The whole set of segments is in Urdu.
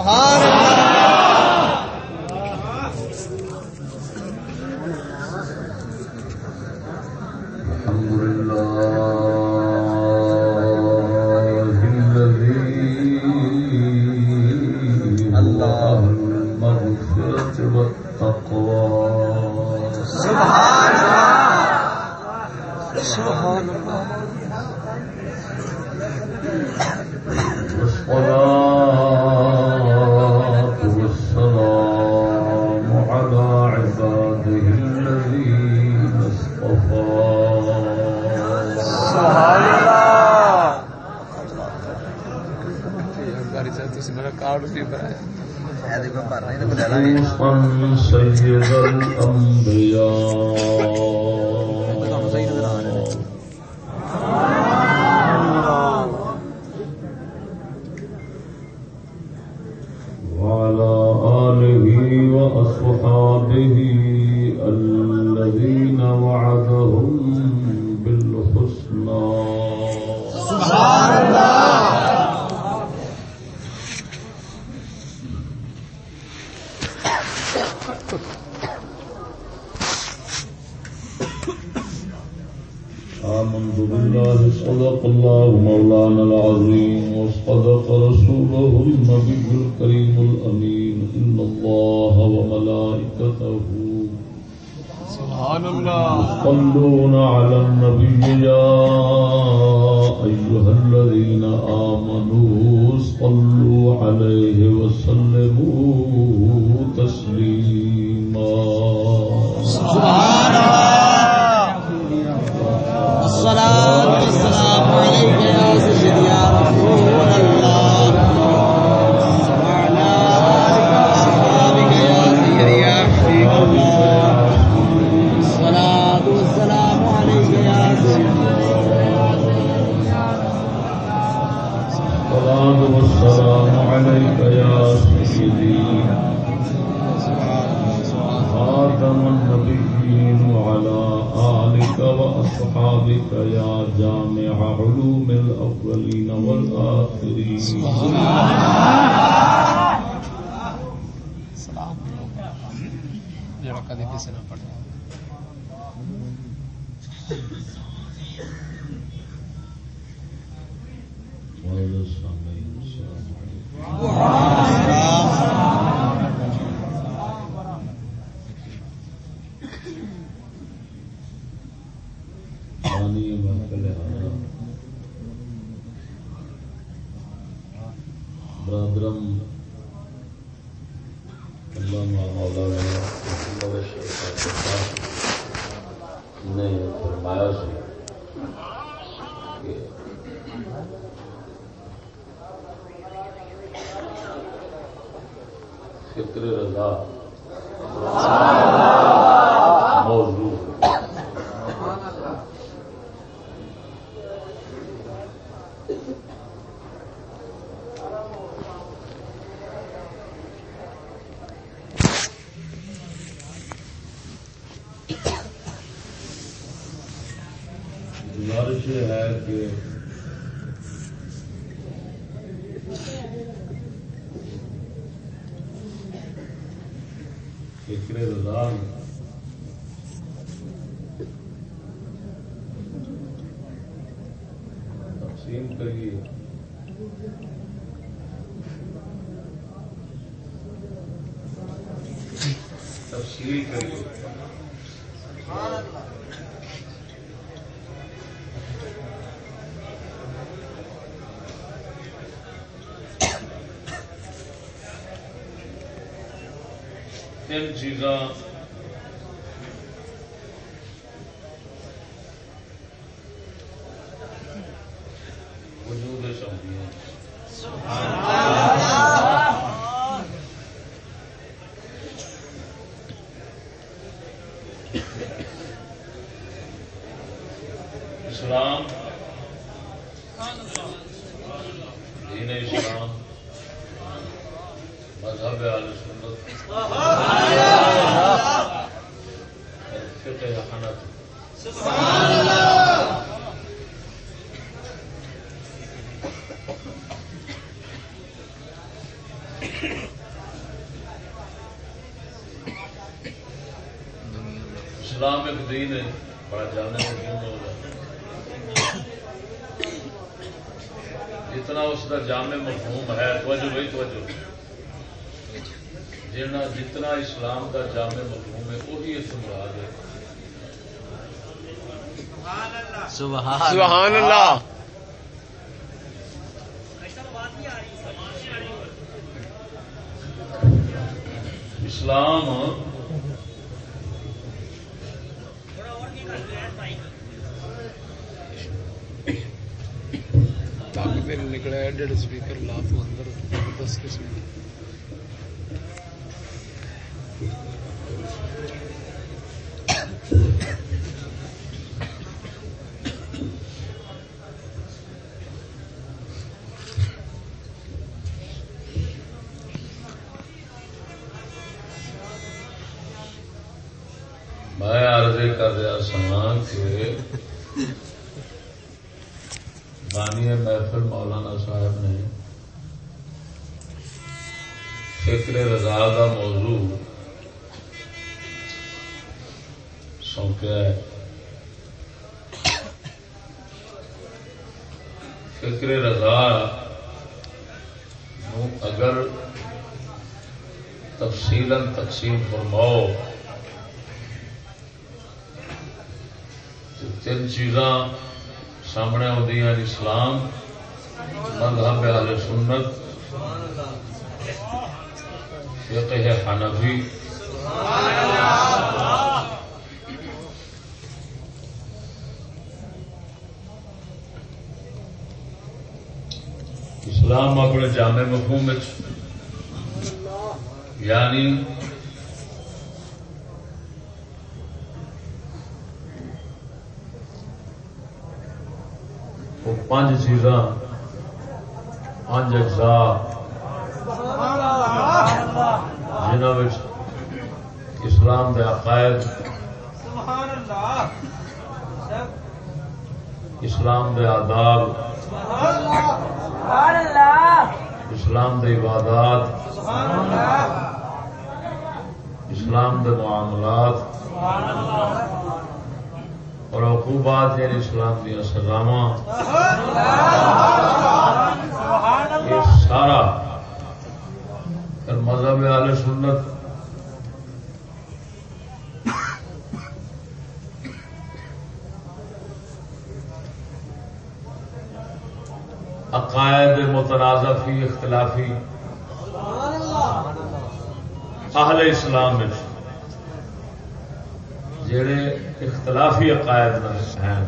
سبحان اللہ حريصا الأنبياء. تین چیزاں وجود چاہتی ہیں اسلام دین اسلام مذہب عال اسلام ایک دین ہے بڑا جانے کا دین ہوگا جتنا اس کا جامع مفہوم ہے توجہ بھائی توجہ جنا جتنا اسلام کا جامع مفہوم ہے وہی اس مراد ہے۔ سبحان اللہ اسلام باقی پھر نکلا ہے ڈیڑھ اسپیکر لاف اندر دس قسم کی میں عرض کر رہا سا کہ بانی محفل مولانا صاحب نے فکر رضا کا موضوع سونپیا ہے فکر رضا نو اگر تفصیل تقسیم فرماؤ تو تین چیزاں سامنے آدی اسلام، مذہب اہل سنت، فقہ حنفی اسلام اپنے جامع مفہوم یعنی وہ پانچ چیزاں پانچ اجزا جنہوں اسلام کے عقائد اسلام کے آداب اسلام کے عبادات. اسلام کے معاملات. اور عقوبات یعنی اسلام دیا یہ سارا مذہب آل سنت عقائد متنازفی اختلافی اہل اسلام جڑے اختلافی عقائد ہیں۔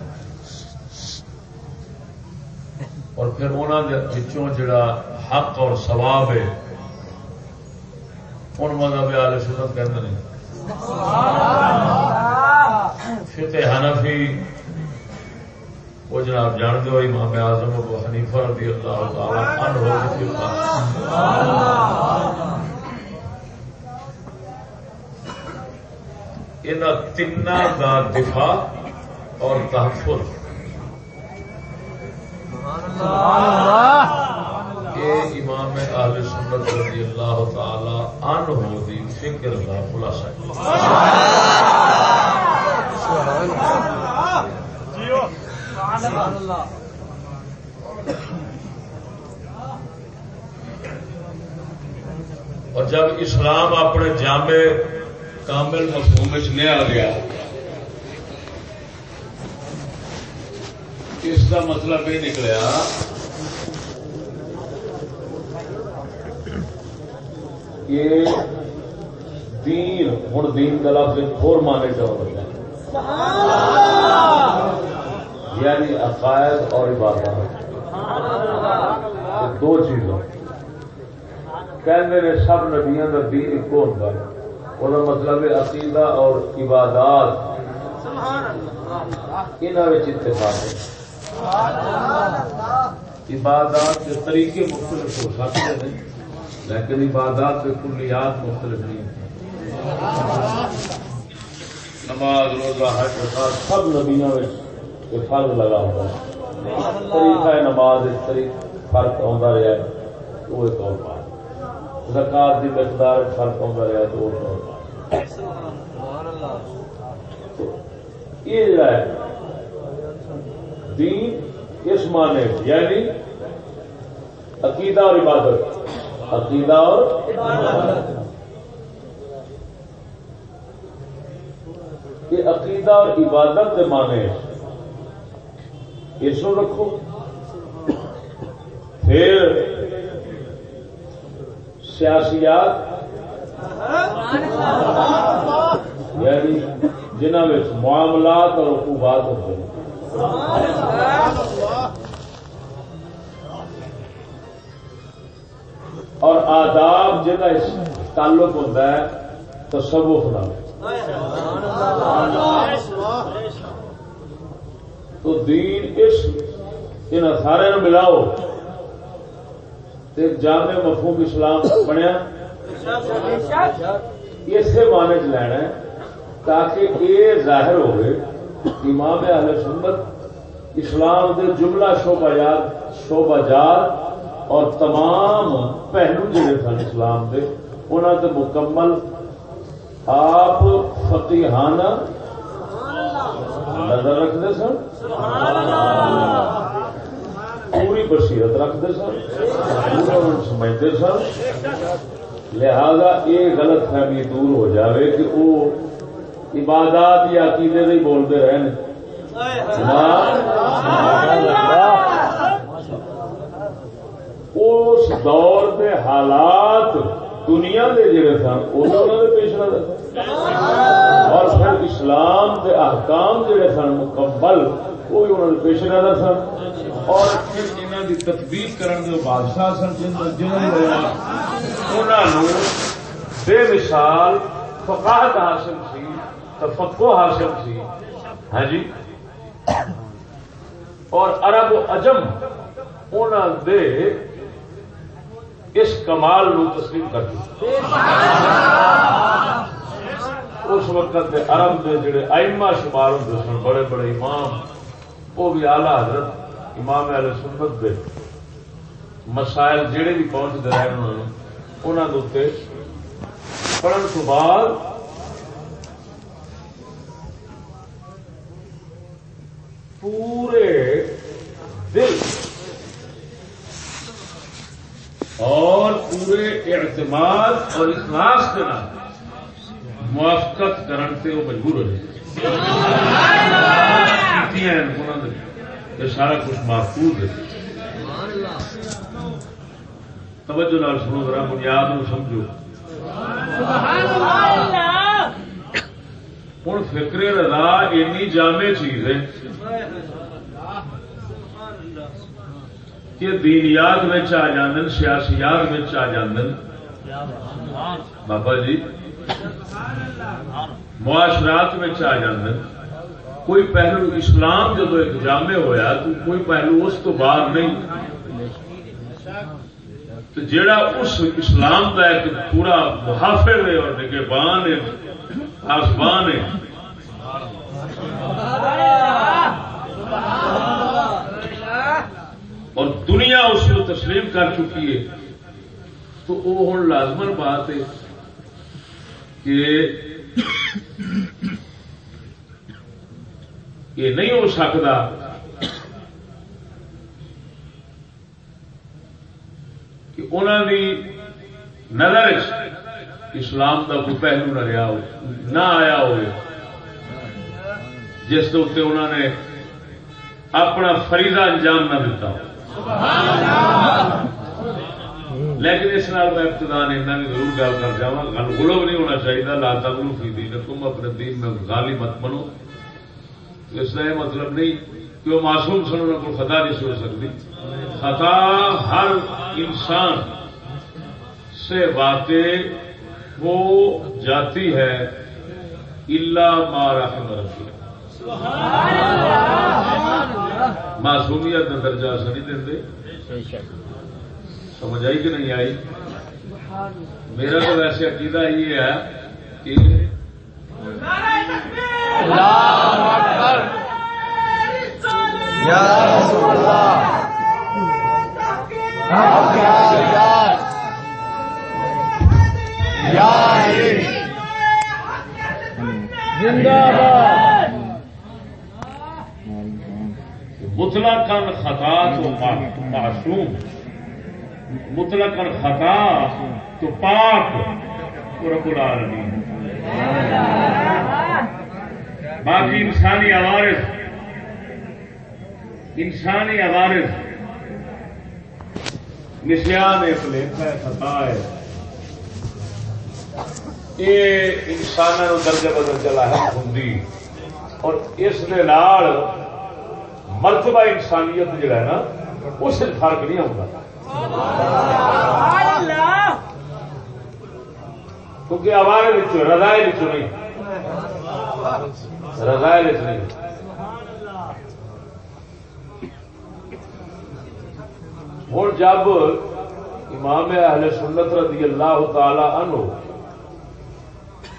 اور پھر انہوں جڑا حق اور ثواب ہے ان مذہب آل سنت ہیں فقہ حنفی وہ جناب جانتے ہو، امام اعظم ابو حنیفہ رضی اللہ تعالی عنہ ان تین کا دفاع اور تحفظ۔ یہ امام اہل سنت رضی اللہ تعالی عنہ دی فکر کا خلاصہ اور جب اسلام اپنے جامع کامل مفہوم لیا گیا، اس کا مطلب یہ نکلیا کہ دین ہوں دین کا لفظ اور مانے چاہو یعنی عقائد اور عبادت دو چیزوں. کہ سب نبیاں کا دین ایک ہوتا ہے. وہ مطلب عقیدہ اور عبادات اتفاق ہے. عبادات کے طریقے مختلف ہو سکتے ہیں لیکن عبادات کے کلیات مختلف نہیں نماز روزہ حج وفات سب نبیوں میں فرق لگا ہوا ہے۔ طریقہ نماز فرق آتا رہا ہے وہ ایک اور بات۔ زکات کی مقدار فرق آتا رہا تو یہ ہے، دین اس معنی یعنی عقیدہ اور عبادت۔ عقیدہ اور یہ عقیدہ اور عبادت کے معنی اس رکھو۔ پھر سیاسیات یعنی جنہوں میں معاملات اور حقوبات ہوتے ہیں۔ اور آداب جہاں تعلق ہوتا ہے، تصوف نہ تو دین اس ان سارے ملاؤ جامع مفہوم اسلام بنیا۔ اسی معنی چ لینا ہے تاکہ یہ ظاہر ہوئے امام اہل سنت اسلام دے جملہ شعبہ جات شعبہ جات اور تمام پہلو جڑے سن اسلام دے انہوں نے مکمل آپ فتیحانہ نظر رکھتے سن؟ پوری بصیرت رکھتے سن؟ سمجھتے سن؟ لہذا یہ غلط فہمی دور ہو جاوے کہ وہ عبادات یا عقیدے نہیں بولتے رہے اس دور کے حالات دنیا کے جڑے سن وہ پیش نظر۔ اور پھر اسلام کے احکام جڑے سن، مکمل وہ بھی انہوں نے پیش نظر سن۔ اور پھر انہوں کی تطبیق کرنے کے بادشاہ سن جنہوں نے بے مثال فقاہت حاصل سی تفقو حاصل سی۔ ہاں جی؟ اور عرب و عجم انہوں دے اس کمال نو تسلیم کر دی۔ اس وقت دے عرب دے جڑے آئما شمار ہوتے سن، بڑے بڑے امام، وہ بھی آلہ حضرت امام علیہ سنت دے مسائل جڑے بھی پہنچتے رہے انہوں نے پڑھن تو بعد پورے دل اور پورے اعتماد اور اخلاص کے نام موافقت کرنے سے وہ مجبور ہو جائے سارا کچھ محفوظ ہے۔ توجہ نال سنو ذرا بنیاد سمجھو۔ ہوں فکر رضا اینی جامع چیز ہے۔ کہ دینیات میں آ جان سیاسیات میں آ جان بابا جی معاشرات میں آ جان کوئی پہلو اسلام جب ایک جامع ہویا تو کوئی پہلو اس تو باہر نہیں۔ تو جڑا اس اسلام کا ایک پورا محافظ ہے اور نگہبان ہے، آسمان ہے۔ اور دنیا اس کو تسلیم کر چکی ہے۔ تو وہ ہوں لازمن بات ہے کہ یہ نہیں ہو سکتا کہ انہوں نے نظر اسلام کا کوئی پہلو نہ رہا ہو نہ آیا ہو جس کے اتنے انہوں نے اپنا فریضہ انجام نہ دیتا ہو لیکن اس نال میں ابتدان اتنا بھی ضرور گل کر جا گل گلو نہیں ہونا چاہیے لا تبلو فی دین، تم اپنے دین میں غالی مت بنو۔ اس کا یہ مطلب نہیں کہ وہ معصوم سن ان کو خطا نہیں سو سکتی۔ خطا ہر انسان سے باتیں ہو جاتی ہے۔ اللہ مارا رکھی معصومیت کا درجہ اثر نہیں دیں سمجھ آئی کہ نہیں آئی؟ میرا تو ویسے عقیدہ یہ ہے کہ زندہ باد مطلع کن خطا تو معصوم. مطلع کن خطا تو پاک رب العالمین. باقی انسانی عوارض انسانی عوارض نشان ایک لیکھا ہے، خطا ہے۔ یہ انسانوں درجے بدل چلا ہے ہوں اور اس مرتبہ انسانیت جڑا ہے نا اس فرق نہیں ہوتا کیونکہ ہمارے رضائے نہیں۔ رضائے نہیں۔ ہوں جب امام اہل سنت رضی اللہ تعالی عنہ،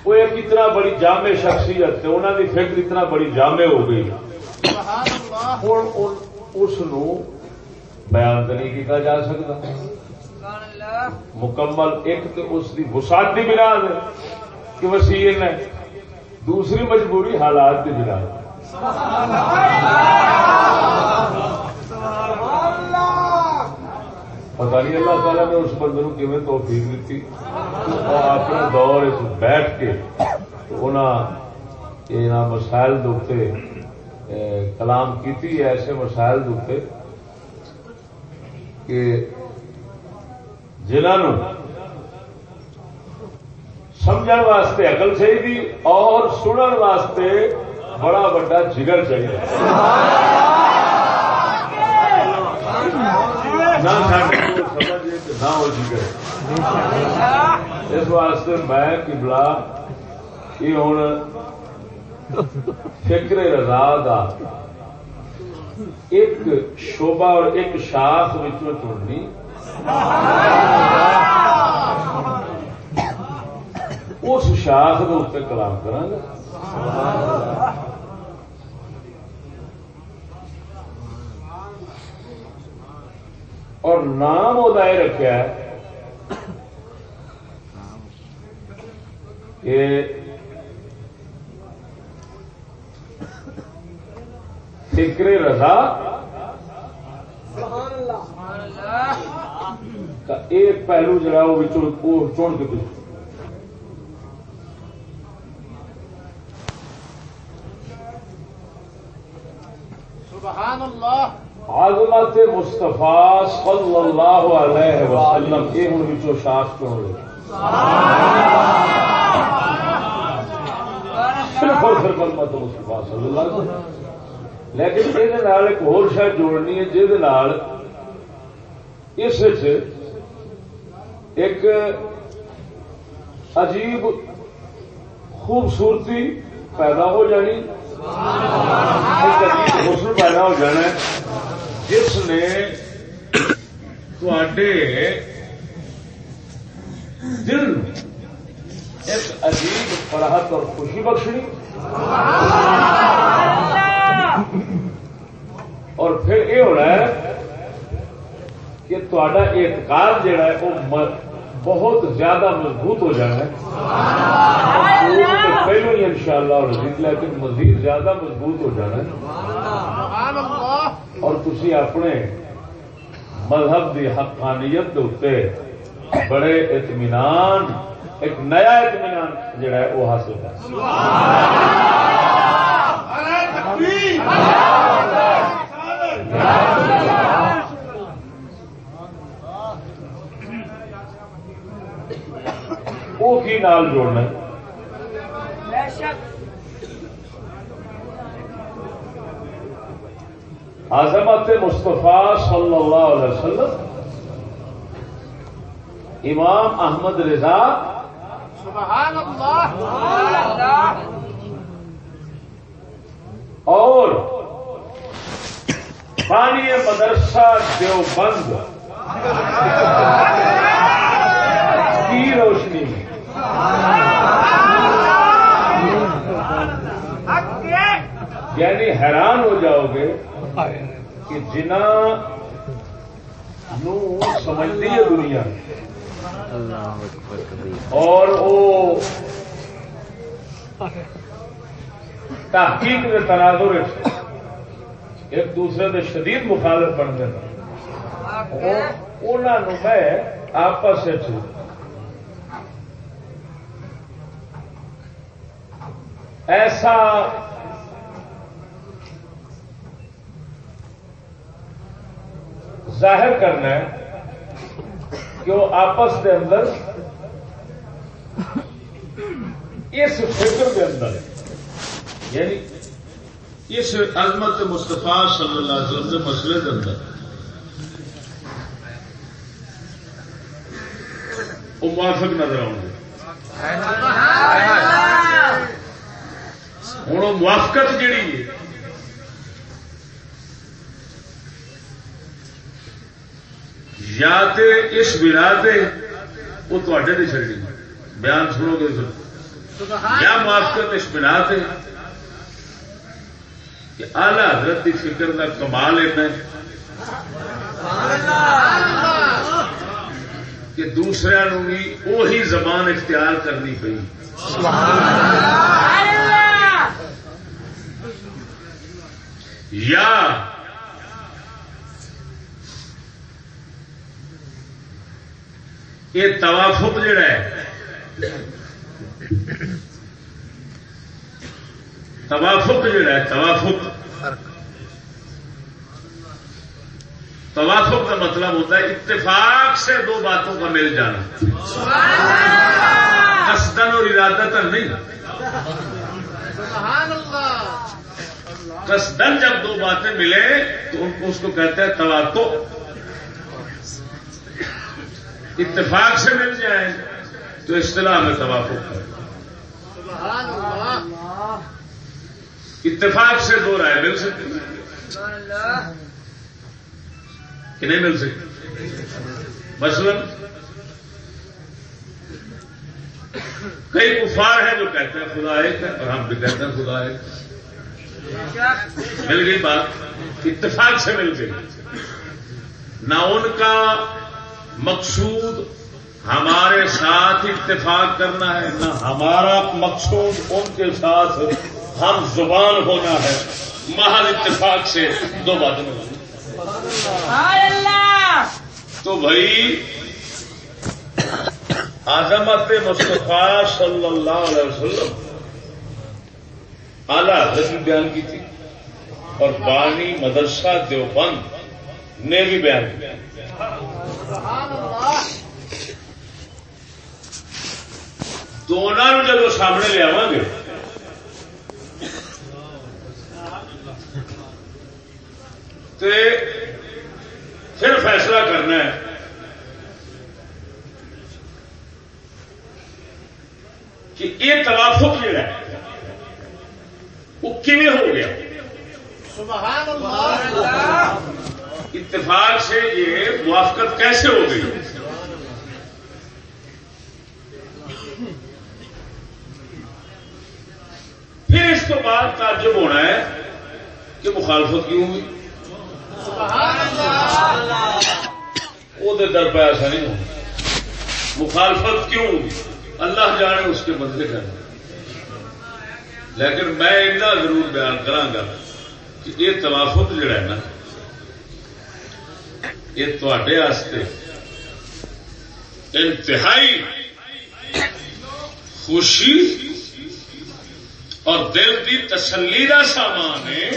وہ ایک اتنا بڑی جامع شخصیت انہوں کی فکر اتنا بڑی جامع ہو گئی۔ ہوں اس بیان تو نہیں کیا جا سکتا۔ مکمل ایک تو اس کی وسعت کی بنا کہ وسیع ہے دوسری مجبوری حالات کی بنا پتا نہیں اللہ تعالیٰ نے اس بندے کو توفیق دیتی اپنے دور بیٹھ کے انہوں مسائل دے کلام کی ایسے مسائل دے کہ جنہوں سمجھ واسطے اقل چاہیے اور سنن واسطے بڑا بڑا جگر چاہیے نہ اس واسطے میں کبلا یہ ہوں فکر رضا کا ایک شوبا اور ایک شاخ چننی اس شاخ کے اتنے کلام کرا اور نام وہ رکھا کہ فکر رضا ایک پہلو جڑا وہ چن کے سبحان اللہ۔ عظمت مستفا صلی اللہ علیہ وسلم یہ ہوں بچوں شاخ چن لے؟ صرف اور صرف عظمت مستفا صلی اللہ علیہ وسلم۔ لیکن یہ ایک ہور شاید جوڑنی ہے جہد اس ایک عجیب خوبصورتی پیدا ہو جانی ایک عجیب حسن پیدا ہو جانا جس نے دل ایک عجیب فراہت اور خوشی بخشنی اور پھر یہ ہونا ہے کہ تا اعتقاد جڑا ہے وہ بہت زیادہ مضبوط ہو جانا ہے۔ پہلو ہی ان شاء اللہ لیکن مزید زیادہ مضبوط ہو جانا ہے۔ اور تھی اپنے مذہب کی حقانیت کے بڑے اطمینان ایک نیا اطمینان جڑا ہے وہ حاصل کر وہ کی نال جوڑنا عظمت مصطفیٰ صلی اللہ علیہ وسلم امام احمد رضا سبحان اللہ اور پانی مدرسہ دیوبند کی روشنی یعنی حیران ہو جاؤ گے کہ جنہ سمجھتی ہے دنیا اور وہ تحقیق کے تناظر ایک دوسرے کے شدید مخالف بنتے ہیں انہوں میں آپس ایسا ظاہر کرنا ہے کہ وہ آپس کے اندر اس فکر کے اندر یعنی اس عظمت مستفا صلی اللہ علیہ وسلم کے مسئلے کے اندر۔ وہ موافق نظر آؤں گے۔ ہوں موافقت جیڑی ہے یا تے اس بنا تے وہ تے نہیں چڑی بیان سنو گے یا موافقت اس بنا تے کہ آلہ حضرت کی فکر کا کمال ہے کہ دوسرے بھی وہی زبان اختیار کرنی پی یا یہ توافق جڑا ہے توافق جڑا ہے توافق۔ توافق کا مطلب ہوتا ہے اتفاق سے دو باتوں کا مل جانا۔ قصدن اور ارادہ نہیں۔ قصدن جب دو باتیں ملے تو ان کو اس کو کہتے ہیں تواتو۔ اتفاق سے مل جائیں تو اصطلاح میں توافق ہے اتفاق سے دو رائے مل سکتی۔ کہ نہیں مل سکتی؟ مثلا کئی کفار ہیں جو کہتے ہیں خدا ایک ہے اور ہم بھی کہتے ہیں خدا ایک۔ مل گئی بات۔ اتفاق سے مل گئی۔ نہ ان کا مقصود ہمارے ساتھ اتفاق کرنا ہے نہ ہمارا مقصود ان کے ساتھ ہم زبان ہونا ہے۔ محل اتفاق سے دو باتیں تو بھائی آزمت مصطفیٰ صلی اللہ علیہ وسلم اعلی حضرت بیان کی تھی اور بانی مدرسہ دیوبند نے بھی بیان۔ کیا دونوں جب سامنے لیا گے تو پھر فیصلہ کرنا ہے۔ کہ یہ توافق جڑا ہے، وہ کیون ہو گیا؟ سبحان اللہ! اتفاق سے یہ موافقت کیسے ہو گئی؟ پھر اس کو بعد تعجب ہونا ہے کہ مخالفت کیوں ہوئی؟ وہ در پہ ایسا نہیں ہوگا مخالفت کیوں ہوئی؟ اللہ جانے اس کے بدلے کرنے لیکن میں اتنا ضرور بیان کرا کہ یہ توافت جڑا ہے نا یہ تے انتہائی خوشی اور دل کی تسلی کا سامان ہے۔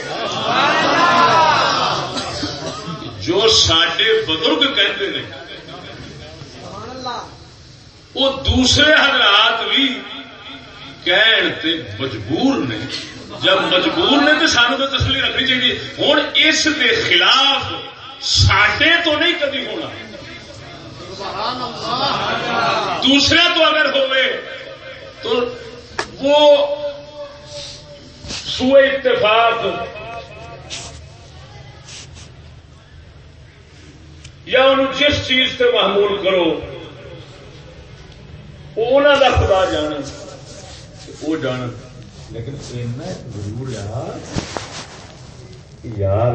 جو سڈے بزرگ کہتے ہیں وہ دوسرے حضرات بھی کہن مجبور نے۔ جب مجبور نے تو سانو تو تسلی رکھنی چاہیے ہوں اس کے خلاف ساڈے تو نہیں کبھی ہونا۔ دوسرا تو اگر ہوئے، تو وہ سوئے اتفاق یا ان جس چیز سے محمول کرو، وہ کا خدا جان وہ جان لیکن ضرور یار یار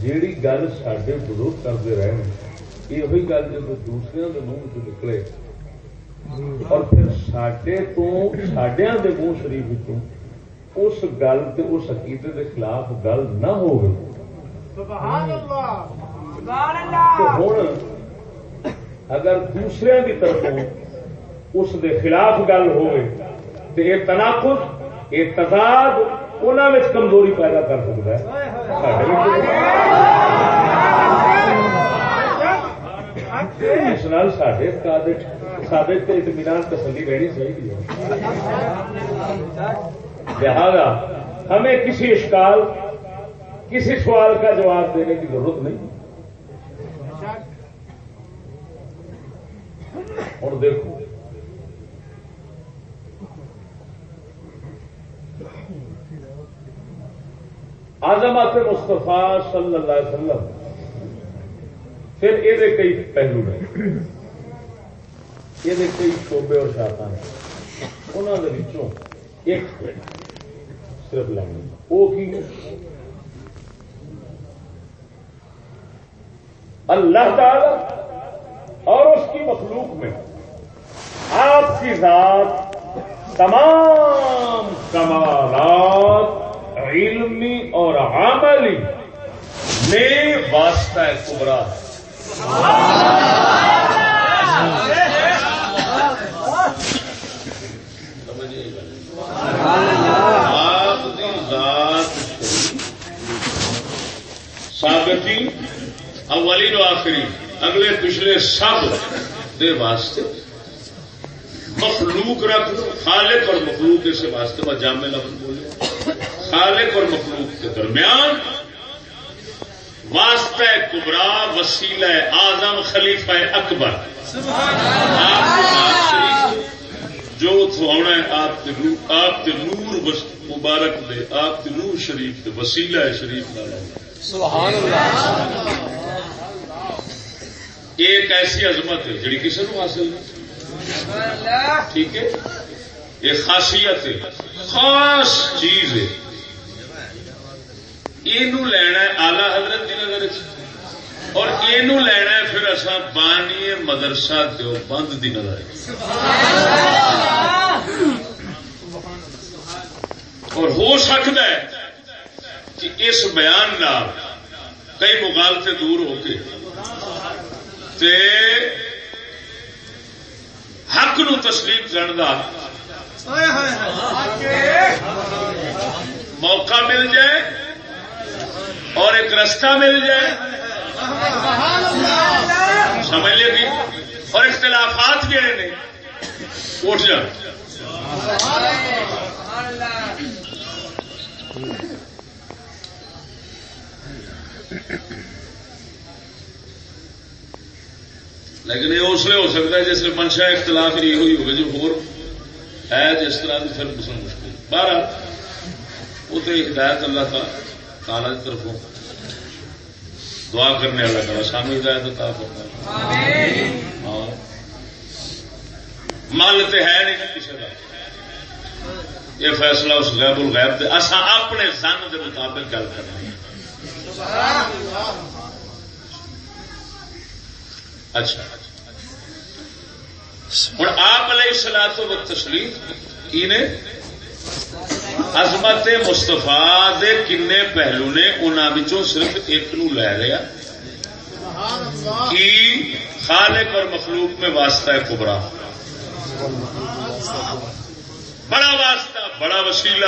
جیڑی گل سڈے بزرگ کرتے رہے یہ گل جب دوسرے کے منہ چ نکلے اور پھر سڈے تو سڈیا کے منہ شریف اس گل اس عقیدے کے خلاف گل نہ ہو ہوں اگر دوسرے کی طرف اس دے خلاف گل ہوئے تو یہ تناقض یہ تضاد انہوں میں کمزوری پیدا کر سکتا ہے اس نال سارے اطمینان تسلی رہنی چاہیے لہذا ہمیں کسی اشکال کسی سوال کا جواب دینے کی ضرورت نہیں اور دیکھو آزمات مستفا صلی اللہ علیہ وسلم۔ پھر یہ کئی پہلو نے یہ کئی شعبے اور شاخا نے انہوں کے ایک صرف لینی وہ کی اللہ تعالی اور اس کی مخلوق میں آپ کی ذات تمام کمالات علمی اور عملی میں واسطہ کبرا۔ ہے سابتی اولین و آخری، اگلے پچھلے سب دے واسطے۔ مخلوق رکھ خالق اور مخلوق کے واسطے میں جامع لفظ بولے۔ خالق اور مخلوق کے درمیان واسطہ کبرا وسیلہ آزم خلیفہ اکبر۔ جو آنا ہے آپ کے آپ کے نور مبارک دے آپ کے نور شریف کے وسیلہ ہے شریف سبحان اللہ ایک ایسی عظمت ہے جڑی کسی کو حاصل نہیں۔ ٹھیک ہے؟ یہ خاصیت ہے خاص چیز ہے۔ یہ لینا آلہ حضرت کی نظر اور یہ لینا پھر اصا بانی مدرسہ دو بند کی نظر اور ہو سکتا ہے کہ اس بیان نہ کئی مغالتے دور ہو کے تے حق نو تسلیم کرنے کا موقع مل جائے اور ایک رستہ مل جائے۔ سمجھ لے گی اور اختلافات جڑے نے اٹھ جان لیکن یہ اس لیے ہو سکتا ہے جس میں منشا اختلاف نہیں ہوئی ہوگی جو جی ہو ہے، جس طرح کی پھر مشکل۔ بارہ وہ تو ہدایت اللہ تعالی۔ تعالی کی طرف دعا کرنے والا کرا سانو ہدایت عطا فرما ہاں مل تو ہے نہیں کسی کا۔ یہ فیصلہ اس غیب الغیب دے۔ اصا اپنے سن کے مطابق گل کرنی اچھا۔ ہوں آپ علیہ سلاح تو تسلیم کی نے عظمت مستفا دے کنے پہلو نے انہوں صرف ایک نو لے لیا۔ کی خالق اور مخلوق میں واسطہ ہے کبرا۔ بڑا واسطہ، بڑا وسیلہ۔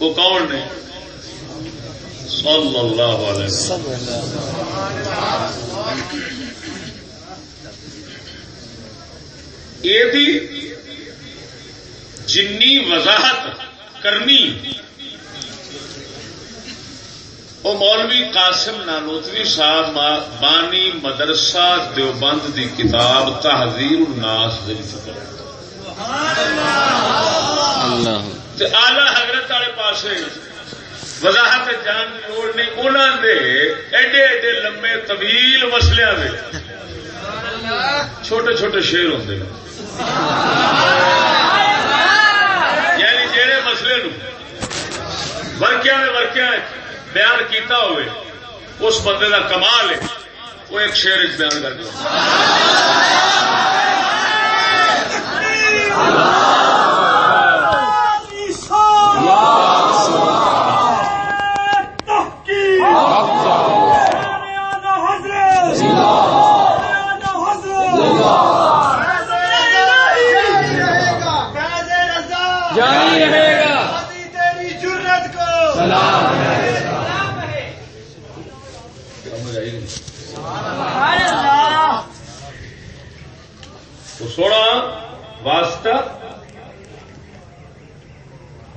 وہ کون نے صلی اللہ علیہ وسلم۔ یہ جنی وضاحت کرنی۔ وہ مولوی قاسم نانوتوی صاحب بانی مدرسہ دیوبند دی کتاب تحذیر الناس آلہ حضرت والے پاس وضاحت جان کی لوڑ نہیں انہوں نے ایڈے ایڈے لمبے طویل مسلیا چھوٹے چھوٹے شیر ہوں مسلے نرکیا ورکیا نے ورکیا بیان کیتا ہوئے۔ اس بندے کا کمال ہے۔ وہ ایک شیر بیان کر دیا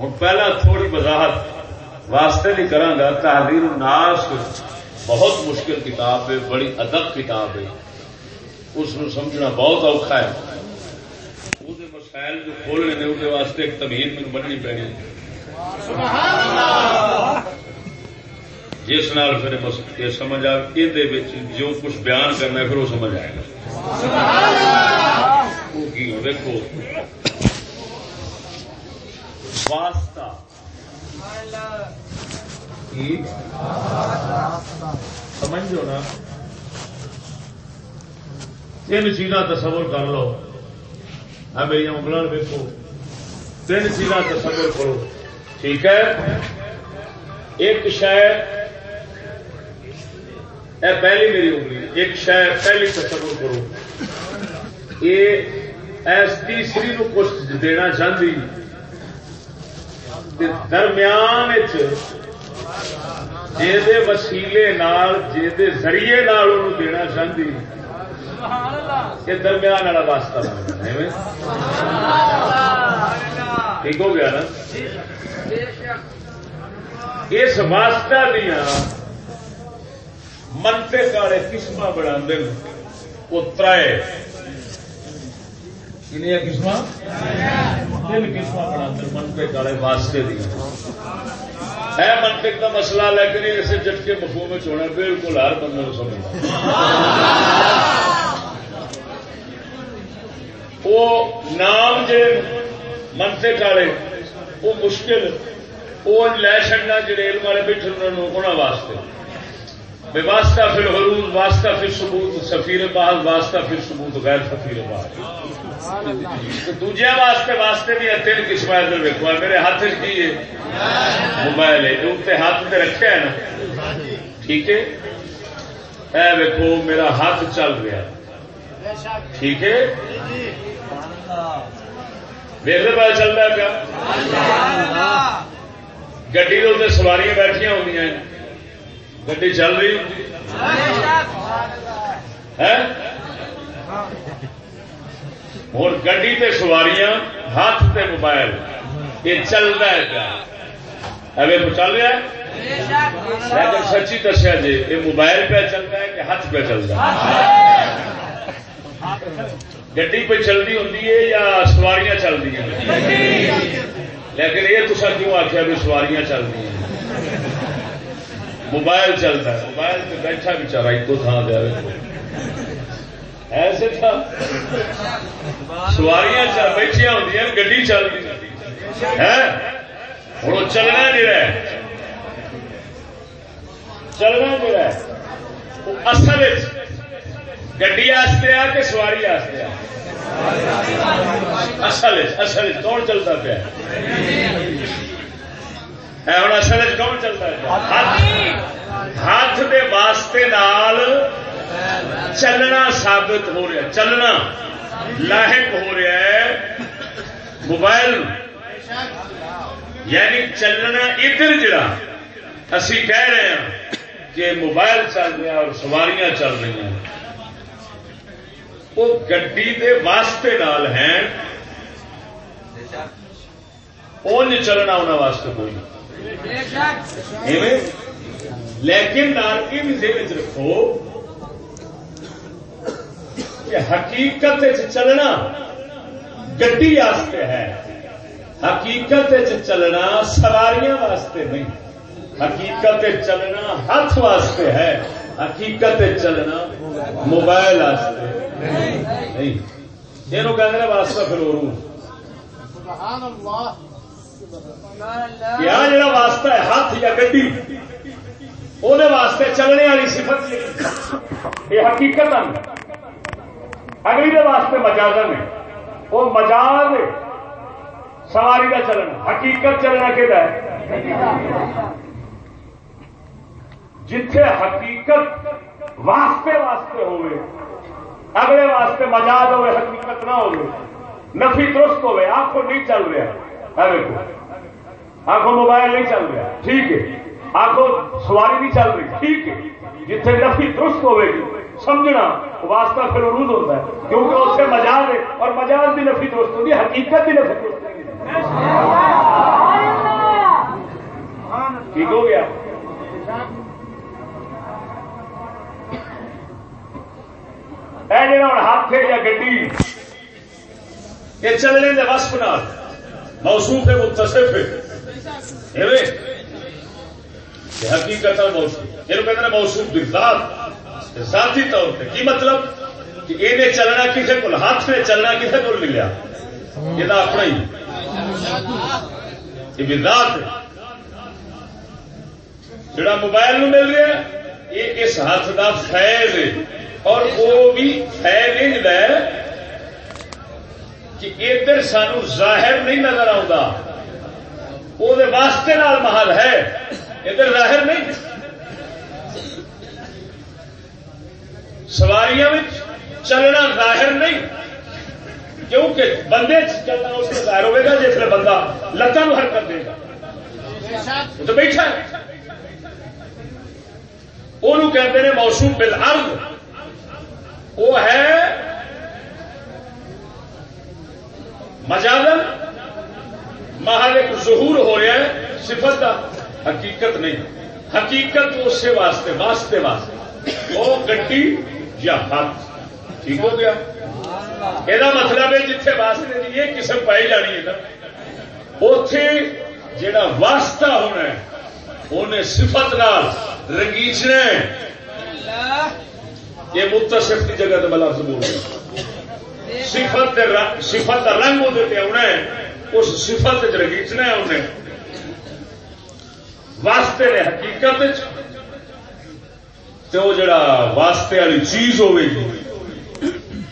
ہوں پہلا تھوڑی وضاحت واسطے نہیں کرا گا تحریر الناس بہت مشکل کتاب ہے بڑی ادب کتاب ہے۔ اس کو سمجھنا بہت اوکھا ہے۔ وہ مسائل جو کھولنے نے وہ واسطے ایک تمہید میں بننی پینی جس نال پھر یہ سمجھ آ جو کچھ بیان کرنا ہے پھر وہ سمجھ آئے گا۔ وہ دیکھو واسطہ۔ سمجھو نا۔ تین چیزاں تصور کر لو۔ ہاں میری انگلوں دیکھو تین چیزاں تصور کرو۔ ٹھیک ہے؟ ایک شاید اے پہلی میری انگلی۔ ایک شاید پہلی تصور کرو۔ یہ ایس تیسری نو کچھ دینا چاہتی درمیان جی وسیلے جی ذریعے دینا چاہتی یہ درمیان والا واسطہ ٹھیک ہو گیا نا اس واسطہ دیا منتے کالے قسم بنا وہ ترائے کنیا قسم تین قسم بنا منتے کالے واسطے دیا ہے۔ منطق کا مسئلہ لیکن اسے جٹ کے مفہوم میں ہونا بالکل ہر بندے کو سمجھ وہ نام جے منطق والے، وہ مشکل، وہ لے چڑنا جڑے علم والے بیٹھے انہوں واسطے۔ بے واسطہ پھر حروز واسطہ پھر ثبوت، سفیر بال واسطہ پھر ثبوت، غیر سفیر بال دوجے واسطے واسطے بھی تین قسم ادھر ویکو میرے ہاتھ کی موبائل ہے اتنے ہاتھ پہ رکھا ہے نا۔ ٹھیک ہے؟ اے ویکو میرا ہاتھ چل رہا ٹھیک ہے؟ ویسے پتا چل رہا پیا گی سواریاں بیٹھیا ہو گی چل رہی اور گڈی تے سواریاں ہاتھ تے موبائل یہ چلتا ہے ابھی چل رہا ہے لیکن سچی دسیا جی یہ موبائل پہ چلتا ہے کہ ہاتھ پہ چلتا ہے گڈی پہ چلتی ہوں یا سواریاں چل رہی لیکن یہ تو سر کیوں آخیا بھی سواریاں چل رہی ہیں موبائل چلتا ہے۔ موبائل پہ بیٹھا بچارا ایک تو تھان دیا ایسے تھا۔ سواریاں چل بیٹھیا ہوتی ہیں، گڈی چل رہی ہے ہوں چلنا جڑا ہے چلنا جڑا ہے اصل گڈی آستے آ کہ سواری آستے آ۔ اصل اصل کون چلتا پیا۔ ہوں اصل کون چلتا ہے ہاتھ دے واسطے نال چلنا ثابت ہو رہا چلنا لاحق ہو رہا ہے موبائل یعنی چلنا ادھر جڑا اسی کہہ رہے ہیں کہ موبائل چل رہا اور سواریاں چل رہی ہیں وہ گڈی دے واسطے نال ہیں اونج چلنا انہوں واسطے کوئی نہیں لیکن یہ رکھو کہ حقیقت چلنا گڈی واسطے ہے۔ حقیقت چلنا سواریاں واسطے نہیں۔ حقیقت چلنا ہاتھ واسطے ہے۔ حقیقت چلنا موبائل واسطے نہیں۔ یہ کہ واسطہ پھر یا جڑا واسطہ ہے، ہاتھ یا گڈی وہ واسطے چلنے والی صفت یہ حقیقت اگلی دے واسطے مجازن ہے۔ وہ مجاز سواری کا چلنا۔ حقیقت چلنا کہ جتھے حقیقت واسطے واسطے ہوئے، اگلے واسطے مجاز ہوئے، حقیقت نہ ہوئے، نفی درست ہوئے آپ کو نہیں چل رہا آنکھوں موبائل نہیں چل رہا۔ ٹھیک ہے۔ آنکھوں سواری نہیں چل رہی۔ ٹھیک ہے۔ جتنے نفی درست ہوئے گی۔ سمجھنا، واسطہ پھر عروج ہوتا ہے۔ کیونکہ اس سے مجاز ہے۔ اور مجاز بھی نفی دوست ہوتی ہے، حقیقت بھی نفی ٹھیک ہو گیا۔ ہاتھ ہے یا گڈی؟ یہ چلنے کے وسپ نال۔ موسوم ہے متصف ہے حقیقت موسم یہ کہتے ہیں موسوم بردار ذاتی طور پہ۔ کی مطلب؟ کہ یہ چلنا کسی کو ہاتھ میں چلنا کسی کو ملیا یہ اپنا ہی۔ یہ بردار جڑا موبائل نو مل رہا ہے، یہ اس ہاتھ کا فیض ہے۔ اور وہ بھی فیض ہے۔ کہ ادھر سانو ظاہر نہیں نظر آتا وہ واسطے نال محل ہے۔ ادھر ظاہر نہیں۔ سواریاں چلنا ظاہر نہیں۔ کیونکہ بندے چلنا اس میں ظاہر ہوئے گا جس میں بندہ لتان حرکت دے گا۔ وہ تو بیٹھا ہے۔ وہ کہتے ہیں موسم بالارض وہ ہے مجادن محل ایک ظہور ہو رہا ہے، صفت کا حقیقت نہیں۔ حقیقت اس سے واسطے واسطے واسطے۔ وہ گڈی یا ہاتھ ٹھیک ہو گیا؟ یہ مطلب ہے جتنے واسطے کی یہ قسم پائی جانی ہے نا۔ اتے جا واسطہ ہونا ہے انہیں صفت نال رنگیچنا یہ متصف کی جگہ تو بلا بول صفت صفت کا رنگ وہ آنا ہے اس صفت رنگیچنا ہے انہیں۔ واسطے نے حقیقت وہ جڑا واسطے والی چیز ہوگی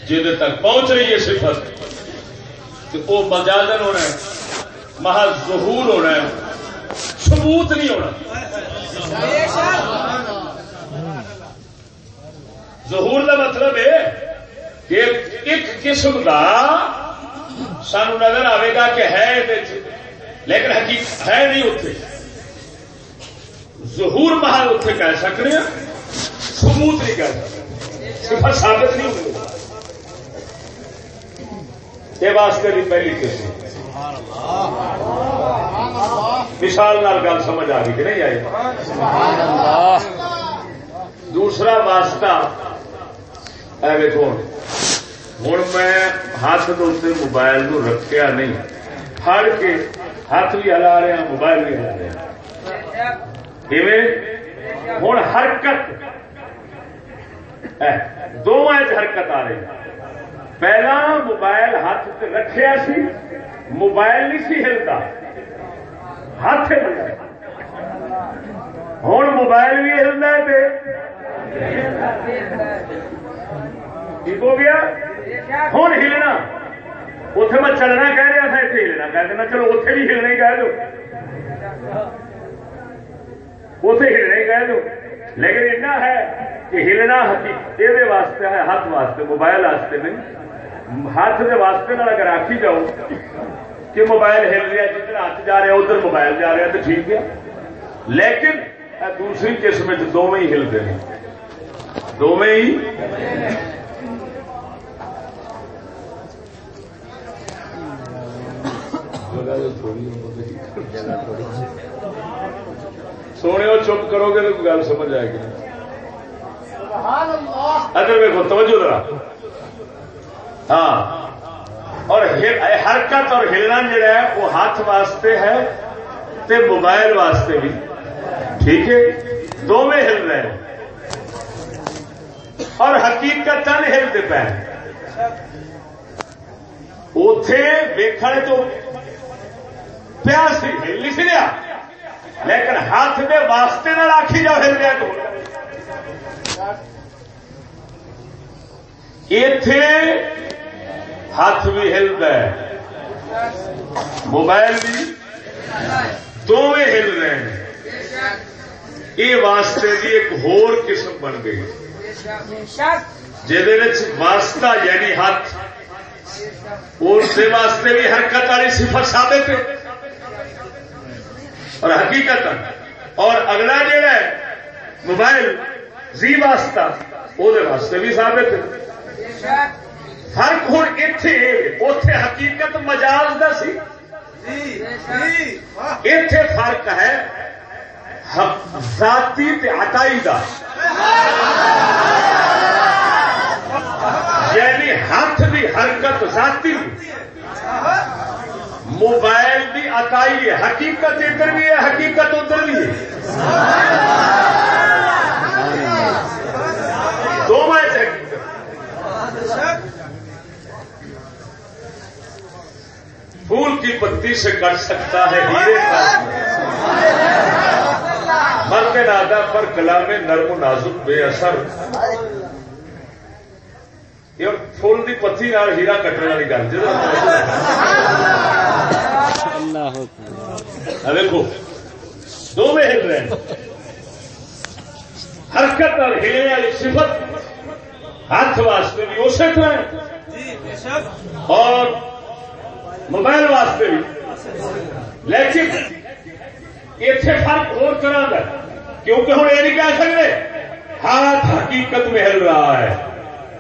جی تک پہنچ رہی ہے صفت وہ مجازن ہونا ہے محض ظہور ہونا ہے۔ ثبوت نہیں ہونا۔ ظہور کا مطلب ہے ایک قسم کا سانو نظر آئے گا کہ ہے لیکن حقیقت ہے نہیں اتنے ظہور محل اتنے کہہ سکتے ہیں ثبوت نہیں کہہ سکتے صفت ثابت نہیں ہوگی یہ واسطے کی پہلی قسم مثال نال گل سمجھ آ گئی کہ نہیں آئی دوسرا واسطہ دیکھو ہوں میں ہاتھ دے موبائل نو رکھیا نہیں پڑ کے ہاتھ بھی ہلا رہا ہاں، موبائل بھی ہلا رہا ہوں حرکت۔ دونوں حرکت آ رہی۔ پہلا موبائل ہاتھ رکھیا سی، موبائل نہیں سی ہلتا ہاتھ ہوں موبائل بھی ہلتا ہے ٹھیک ہو گیا؟ ہوں ہلنا؟ اتے میں چلنا کہہ رہا تھا اتنے ہلنا کہہ دینا، چلو اتنے بھی ہلنا ہی کہہ دو۔ اتے ہلنا ہی کہہ دو۔ لیکن اتنا ہے کہ ہلنا یہ واسطے ہے ہاتھ واسطے، موبائل واسطے نہیں۔ ہاتھ کے واسطے اگر آخی جاؤ کہ موبائل ہل رہا جدھر ہاتھ جا رہا ادھر موبائل جا رہا تو ٹھیک ہے۔ لیکن دوسری قسم دونوں ہی ہلتے ہیں۔ دونوں ہی۔ سونے چپ کرو گے تو گل سمجھ آئے گی۔ ادھر دیکھو توجہ ذرا۔ ہاں۔ اور حرکت اور ہلنا جڑا ہے، وہ ہاتھ واسطے ہے تے موبائل واسطے بھی۔ ٹھیک ہے؟ دونوں ہل رہے ہیں۔ اور حقیقت ہلتے پے اتے ویکھنے تو پیاس ہل نہیں سی رہا۔ لیکن ہاتھ کے واسطے نہ آخی جا ہل رہا تو۔ اتے ہاتھ بھی ہلتا ہے موبائل بھی دونوں ہل رہے ہیں۔ یہ واسطے کی ایک ہور قسم بن گئی۔ واسطہ یعنی ہاتھ اس واسطے بھی حرکت والی صفت ثابت ہے۔ اور حقیقت اور اگلا جہا ہے موبائل زی واسطہ وہ واسطے بھی ثابت ہے۔ فرق ہوں اتے اتے حقیقت مجاز کا سی۔ اتے فرق ہے ذاتی عطائی کا یعنی ہاتھ کی حرکت ذاتی۔ موبائل کی اکائی ہے حقیقت ادھر بھی ہے، حقیقت ادھر بھی ہے۔ دو پھول کی پتی سے کٹ سکتا ہے، ہیرے کا۔ مرد نادا پر کلا میں نرم نازک بے اثر۔ فل کی پتی ہیرا کٹنے والی گل۔ جی دیکھو دو میں ہل رہے ہیں۔ حرکت اور ہلنے والی صفت ہاتھ واسطے بھی اسی طرح اور موبائل واسطے بھی۔ لیکن اتنے فرق اور طرح کا کیونکہ ہوں یہ نہیں کہہ سکتے۔ ہاتھ حقیقت میں ہل رہا ہے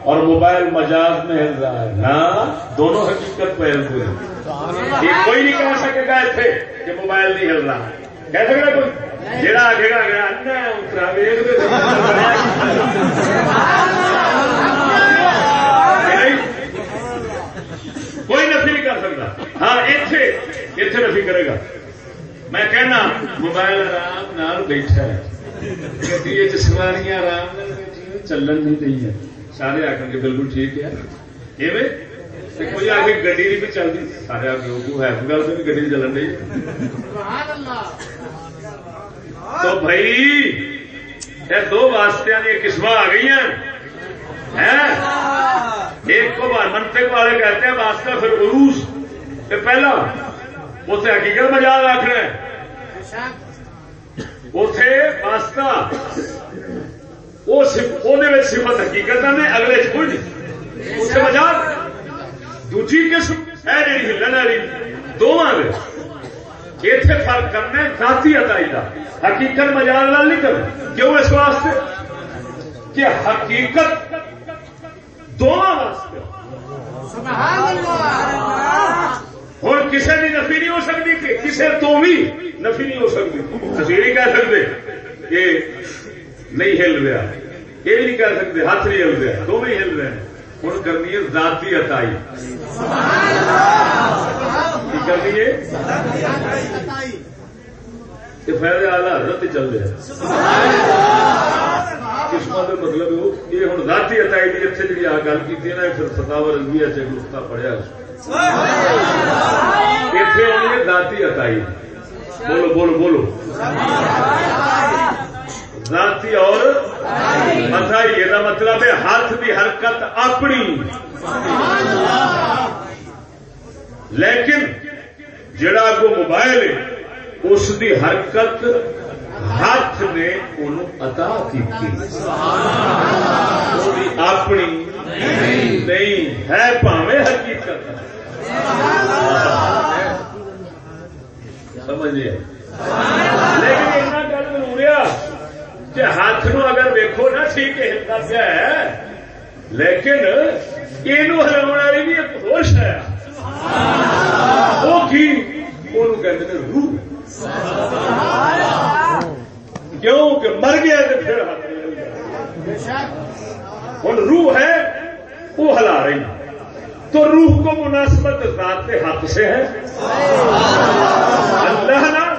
اور موبائل مجاز میں ہل رہا ہے۔ نا دونوں حقیقت میں ہلتے ہیں۔ یہ کوئی نہیں کہہ سکے گا اتنے کہ موبائل نہیں ہل رہا۔ کہہ سکے گا کوئی؟ جڑا آگے گا گیا کوئی نفی نہیں کر سکتا۔ ہاں اتنے اتنے نفی کرے گا۔ میں کہنا موبائل آرام نال بیٹھا ہے گڈی سواریاں آرام چلن نہیں رہی ہے سارے آ کے بالکل ٹھیک ہے کوئی آ کے گڈی نہیں بھی چلتی سارے آ کے ہے گل تو گڈی نہیں چلن رہی تو بھائی یہ دو واسطے دیا قسم آ گئی ہیں ایک کو منطق والے کہتے ہیں واسطہ پھر عروس پہلا اتنے حقیقت مجال رکھنا اتے واسطہ۔ سفت حقیقت نے اگلے کوئی نہیں۔ وجہ۔ دوجی قسم ہے جی ہلن والی۔ دونوں اتنے فرق کرنا ذاتی ادائی کا حقیقت مجال لال نہیں کرنا۔ کیوں اس واسطے؟ کہ حقیقت دونوں واسطے۔ ہوں کسی کی نفی نہیں ہو سکتی کسی تو بھی نفی نہیں ہو سکتی۔ تصویر نہیں کہہ سکتے کہ نہیں ہل رہا۔ یہ نہیں کہہ سکتے، ہاتھ نہیں ہل رہا۔ دو بھی ہل رہے ہیں۔ ہوں کرنی ہے ذاتی اتائی کرنی ہے؟ فائدے آلہ حضرت چل رہے قسمت مطلب یہ ہوں ذاتی اتائی کی اتنے جی آ گل کی نا پھر فتاور رضویہ چ گفتہ پڑھیا۔ اتنے ہونی ذاتی اتائی بولو بولو بولو۔ ذاتی اور اتائی یہ مطلب ہے ہاتھ کی حرکت اپنی۔ لیکن جڑا کو موبائل ہے، اس کی حرکت ہاتھ نے انہوں عطا کی اپنی۔ نہیں ہے پاوے حقیقت۔ سمجھے؟ لیکن اتنا گل ضرور کہ ہاتھ نو اگر ویکو نا، ٹھیک ہے ہلتا ہے۔ لیکن یہ ہلا والی بھی ایک ہوش ہے۔ وہ کی؟ کہتے ہیں روح۔ کیوں؟ کہ مر گیا تو پھر ہاتھ ہوں روح ہے وہ ہلا رہی تو روح کو مناسبت ذات کے ہاتھ سے ہے۔ اللہ نا۔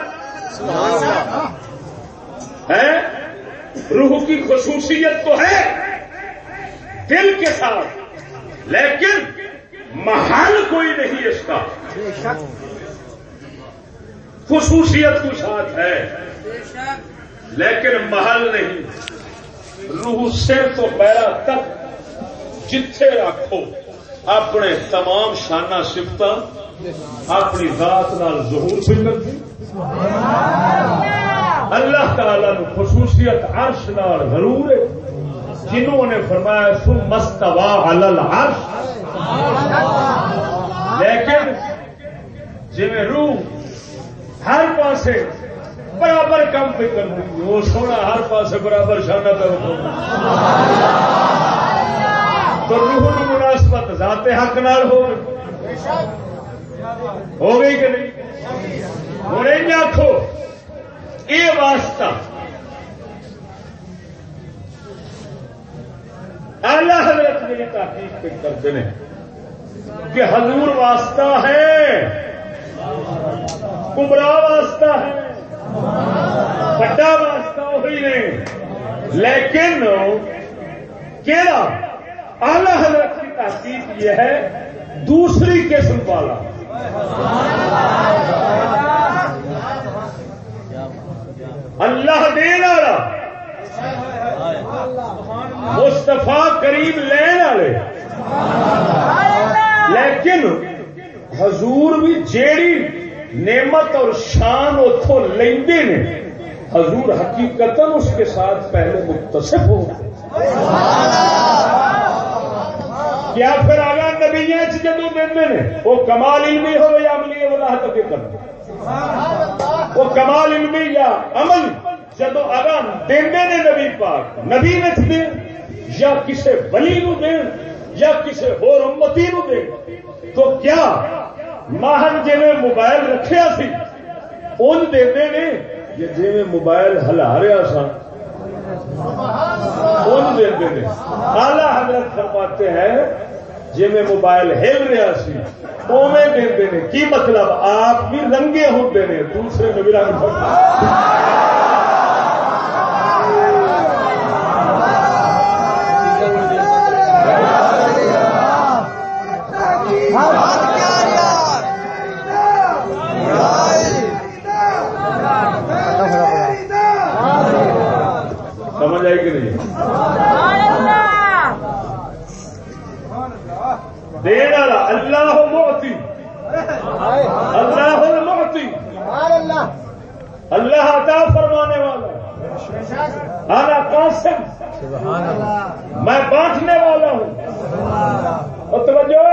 ہے؟ روح کی خصوصیت تو ہے دل کے ساتھ، لیکن محل کوئی نہیں اس کا۔ خصوصیت کچھ ساتھ ہے، لیکن محل نہیں۔ روح سر تو پیرا تک جتھے رکھو اپنے تمام شانہ سفت اپنی ذات نال ظہور فکر تھی اللہ! تعالی نو خصوصیت عرش نال ضرور ہے۔ جنہوں نے فرمایا سو مستوا حلل عرش لیکن جی روح ہر پاسے برابر کم پہ کرتی وہ سونا ہر پاس برابر شانہ پہ تو روح مناسبت، ذات حق نال ہو گئی ہو گئی کہ نہیں؟ ہوں یہ آخو یہ واسطہ۔ اللہ حضرت میری تحقیق پہ کرتے ہیں کہ حضور واسطہ ہے کمرا واسطہ ہے۔ بڑا واسطہ وہی نہیں لیکن کہڑا اعلی حضرت کی تحقیق یہ ہے دوسری قسم والا اللہ دین والا مستفا کریم لین والے لیکن حضور بھی جیڑی نعمت اور شان اتوں لیندے نے، حضور حقیقت اس کے ساتھ پہلے متصف ہو۔ کیا پھر آگا نبی جدو دے وہ کمال علمی ہو یا عملی وضاحت کے کر وہ کمال علمی یا عمل؟ جدو آگا دے نے نبی پاک، نبی نے دے یا کسی ولی نو دین یا کسی ہور امتی نو دے تو کیا ماہر جی موبائل رکھیا سی ان دے نے جی موبائل ہلا رہا سا ان دے نے آلہ حضرت فرماتے ہیں جی میں موبائل ہل رہا سی اوے دے کی مطلب آپ بھی رنگے ہوتے ہیں دوسرے میں بھی رنگ سمجھ آئی کہ نہیں دین والا اللہ موتی اللہ موتی اللہ عطا فرمانے والا آنا قاسم. میں بانٹنے والا ہوں. اور توجہ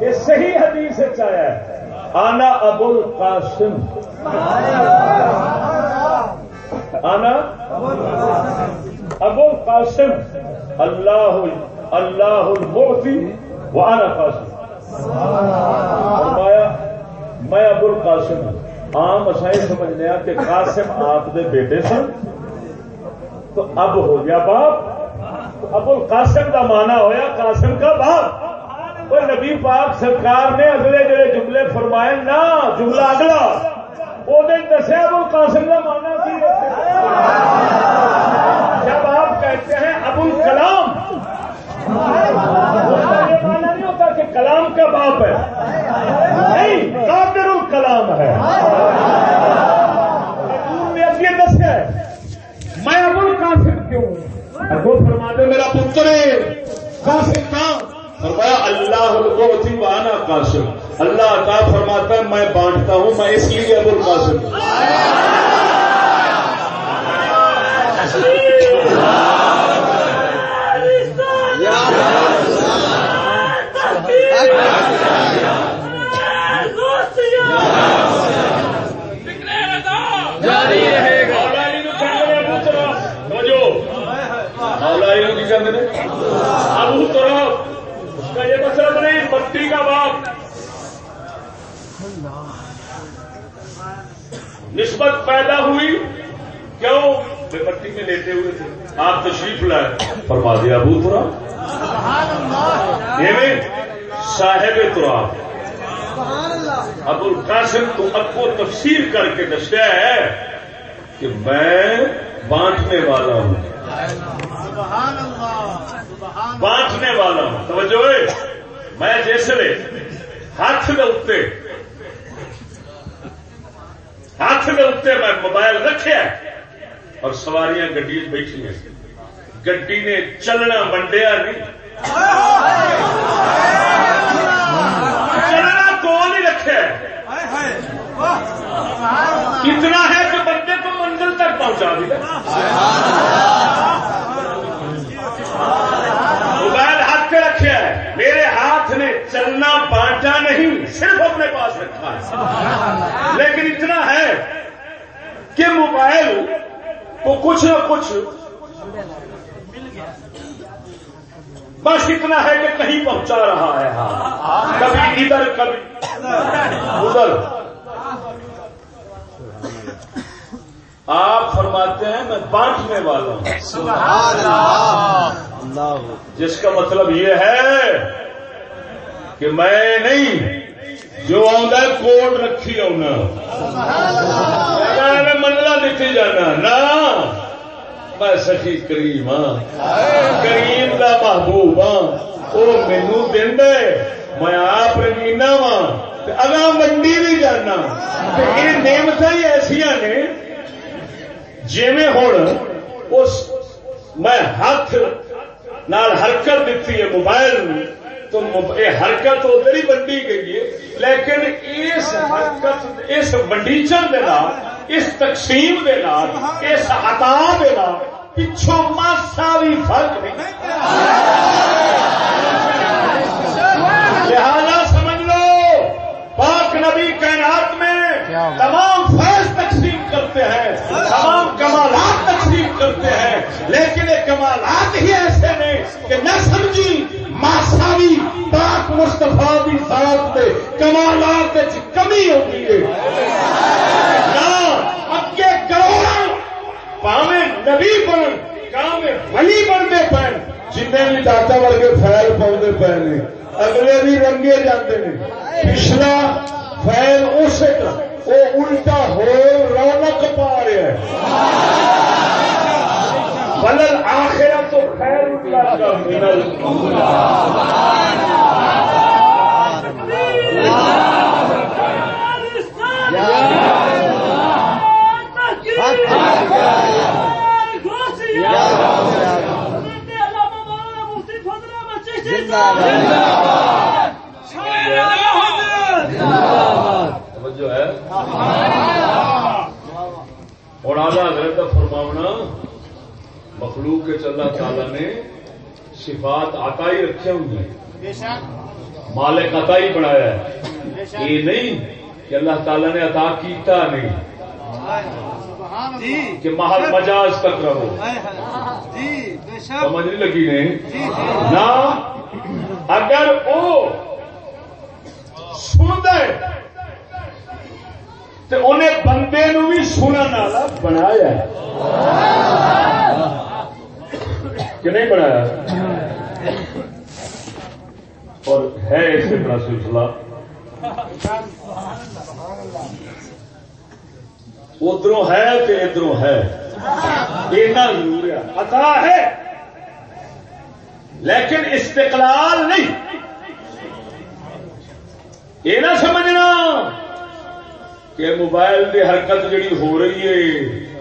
یہ صحیح حدیث چایا ہے. آنا ابو القاسم. آنا ابو القاسم. اللہ اللہ المعطی وہ آنا قاسم. فرمایا میں ابو القاسم عام اسائی سمجھنے کہ قاسم آپ دے بیٹے سن تو اب ہو گیا باپ۔ تو ابو القاسم کا مانا ہویا قاسم کا باپ۔ وہ نبی پاک سرکار نے اگلے جڑے جملے فرمائے نا، جملہ اگلا۔ وہ دسیا ابو القاسم کا مانا کی جب آپ کہتے ہیں ابو الکلام مانا نہیں ہوتا کہ کلام کا باپ ہے۔ نہیں، قادر الکلام ہے۔ نے دسیا میں ابو ابو فرما دے میرا پتر ہے قاسم کا فرمایا، اللہ القوتی وانا قاسم اللہ عطا فرماتا ہے، میں بانٹتا ہوں، میں اس لیے ابو القاسم جاری رہے گا ابو طرف اس کا یہ مطلب نہیں بتی کا باپ۔ نسبت پیدا ہوئی، کیوں؟ بے پٹی میں لیتے ہوئے تھے۔ آپ تشریف لائے۔ فرما دیا ابو ترا صاحب ترا ابو القاسم تو اب کو تفسیر کر کے دسیا ہے کہ میں بانٹنے والا ہوں۔ بانٹنے والا ہوں۔ توجہ میں جیسے ہاتھ کے اتنے ہاتھ کے اتنے میں موبائل رکھا اور سواریاں گڈی بیٹھی ہیں۔ گڈی نے چلنا ونڈیا نہیں۔ چلنا کو نہیں رکھا کتنا ہے کہ بندے کو تک پہنچا دیا موبائل ہاتھ پہ رکھا ہے۔ میرے ہاتھ نے چلنا بانٹا نہیں، صرف اپنے پاس رکھا ہے۔ لیکن اتنا ہے کہ موبائل کو کچھ نہ کچھ بس اتنا ہے کہ کہیں پہنچا رہا ہے۔ ہاں کبھی ادھر کبھی ادھر۔ آپ فرماتے ہیں میں بانٹنے والا ہوں۔ جس کا مطلب یہ ہے کہ میں نہیں جو آدھا کوٹ رکھی آنا منلا دیتی جانا۔ نہ میں سخی کریم ہاں۔ کریم کا محبوب ہاں۔ وہ مینو دے میں آپ رنگینا وا اگا منڈی بھی جانا۔ یہ نعمت ہی ایسا نے جی ہوں میں ہاتھ نال حرکت دیتی ہے موبائل تو یہ حرکت ادھر ہی بنڈی گئی ہے لیکن اس حرکت اس منڈیچن کے اس تقسیم کے اس ہٹا کے پچھوں ماسا بھی فرق نہیں۔ لہذا سمجھ لو پاک نبی کائنات میں تمام فیض تقسیم کرتے ہیں تمام کمالات تقسیم کرتے ہیں لیکن یہ کمالات ہی ایسے نے کہ نہ سمجھی، ماساوی پاک مستفا کی ساتھ میں کمالات کمی ہوتی ہے۔ اگے کروڑوں پاوے نبی بن، کام ولی بنتے پے جن بھی داتا ورگے فیل پاؤں پے نے۔ اگلے بھی رنگے جاتے ہیں پچھلا فیل اس وہ الٹا ہو رونق پا رہا ہے۔ بلل آخر تو خیر جو ہے۔ اور آدھا حضرت کا فرماونا مخلوق کے اللہ تعالی نے صفات آتا ہی رکھے ہوئے مالک عطا ہی بنایا ہے۔ یہ نہیں کہ اللہ تعالی نے عطا کیتا نہیں۔ کہ محل مجاز تک رہو۔ سمجھ نہیں لگی نہیں نہ اگر وہ سن دے انہیں بندے نو بھی سننے والا بنایا کہ نہیں بنایا؟ اور ہے اسی طرح سلسلہ۔ ادھر ہے کہ ادھر ہے۔ اتنا ضرور ہے۔ عطا ہے۔ لیکن استقلال نہیں۔ یہ نہ سمجھنا۔ کہ موبائل کی حرکت جڑی ہو رہی ہے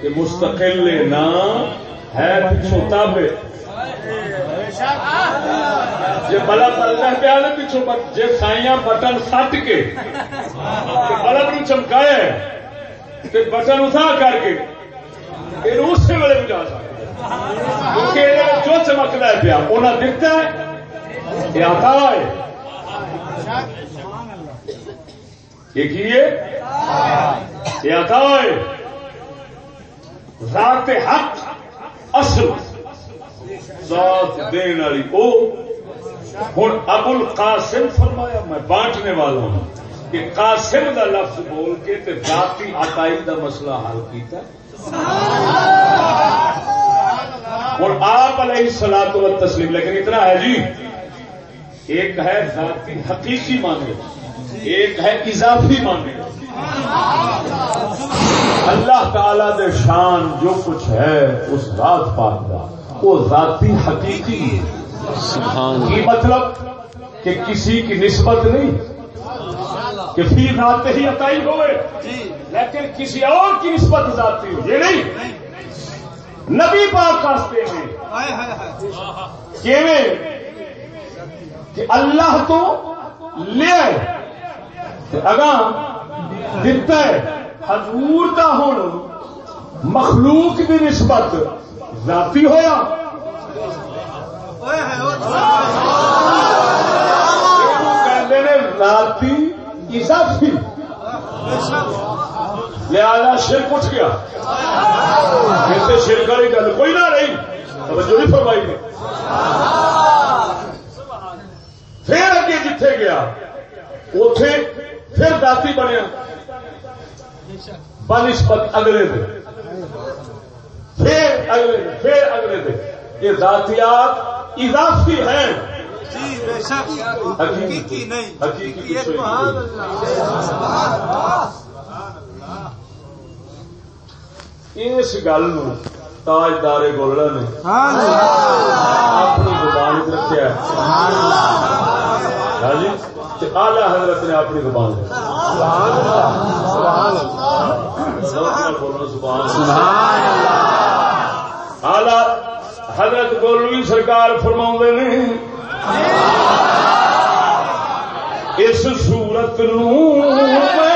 کہ مستقل نہ ہے پچھو تب۔ جی بلب پلتا پیا نا پچھو جی سائیاں بٹن سٹ کے بلب نو چمکایا بٹن اتھا کر کے یہ اسی ویلے بجا سکتا کیونکہ جو چمکتا ہے پیا انہیں دکھتا ہے یہ آتا ہے۔ یہ آتا ہے۔ ذات حق اصل ذات دین والی او ہوں ابو القاسم فرمایا، میں بانٹنے والا ہوں کہ قاسم دا لفظ بول کے تے ذاتی عطائی دا مسئلہ حل کیتا اور آپ علیہ سلا تو تسلیم لیکن اتنا ہے جی ایک ہے ذاتی حقیقی مانے ایک ہے اضافی مانے اللہ تعالی دے شان جو کچھ ہے اس ذات پاک کا وہ ذاتی حقیقی کی مطلب کہ کسی کی نسبت نہیں کہ فی ذات ہی عطائی ہوئے لیکن کسی اور کی نسبت ذاتی ہو یہ نہیں۔ نبی پاک کاستے ہیں کہ اللہ تو لے اگاں دتا ہے، حضور دا ہونا مخلوق دی نسبت ذاتی ہویا۔ ذاتی لہذا اٹھ گیا۔ جیسے شرک والی گل کوئی نہ رہی۔ نہیں فرمائی پھر اگے جتھے گیا اتے پھر داتی بنیا۔ بنسپت اگلے دے پھر اگلے پھر اگلے دے یہ ذاتیات اضافی ہیں۔ اس گل تاجدار گولڈا نے اپنی زبان رکھا ہاں جی۔ آلہ حضرت نے اپنی زبان آلہ حضرت گولوی سرکار فرما نے اس سورت نو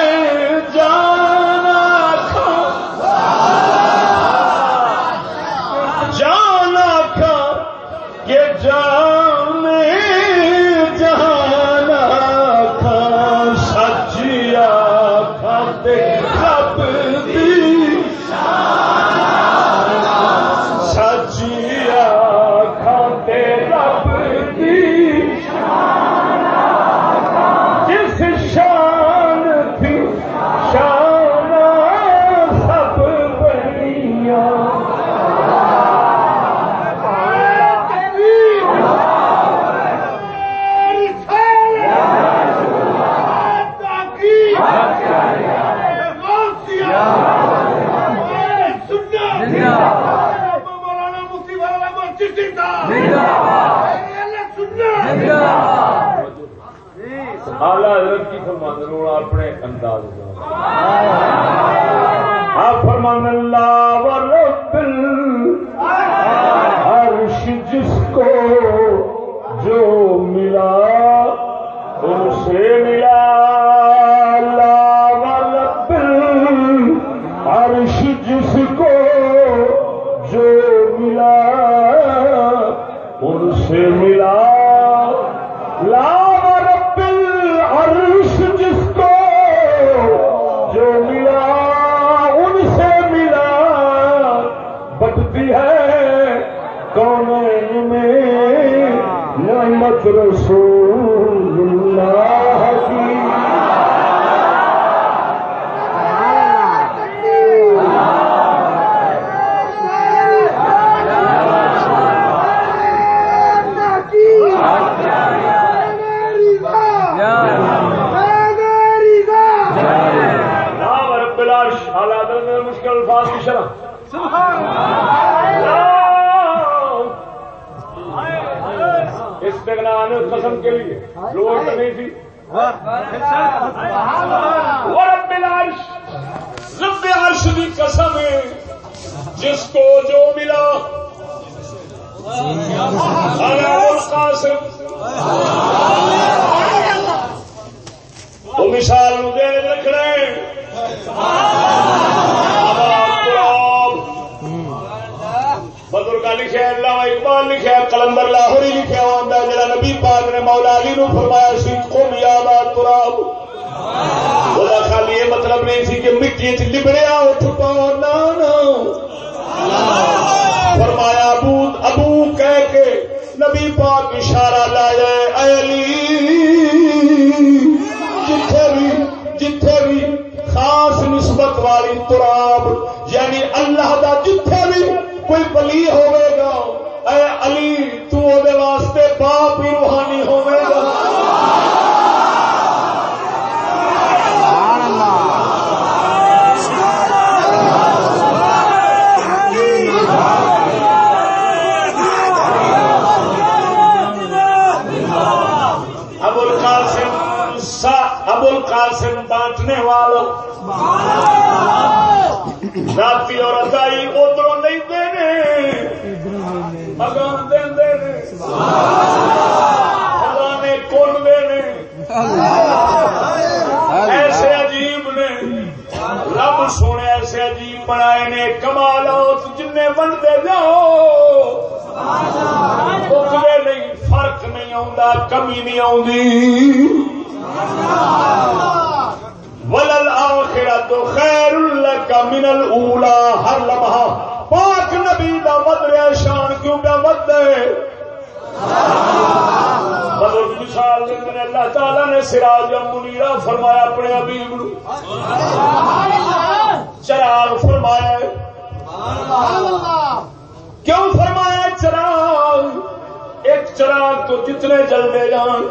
تو جتنے جلدے جان۔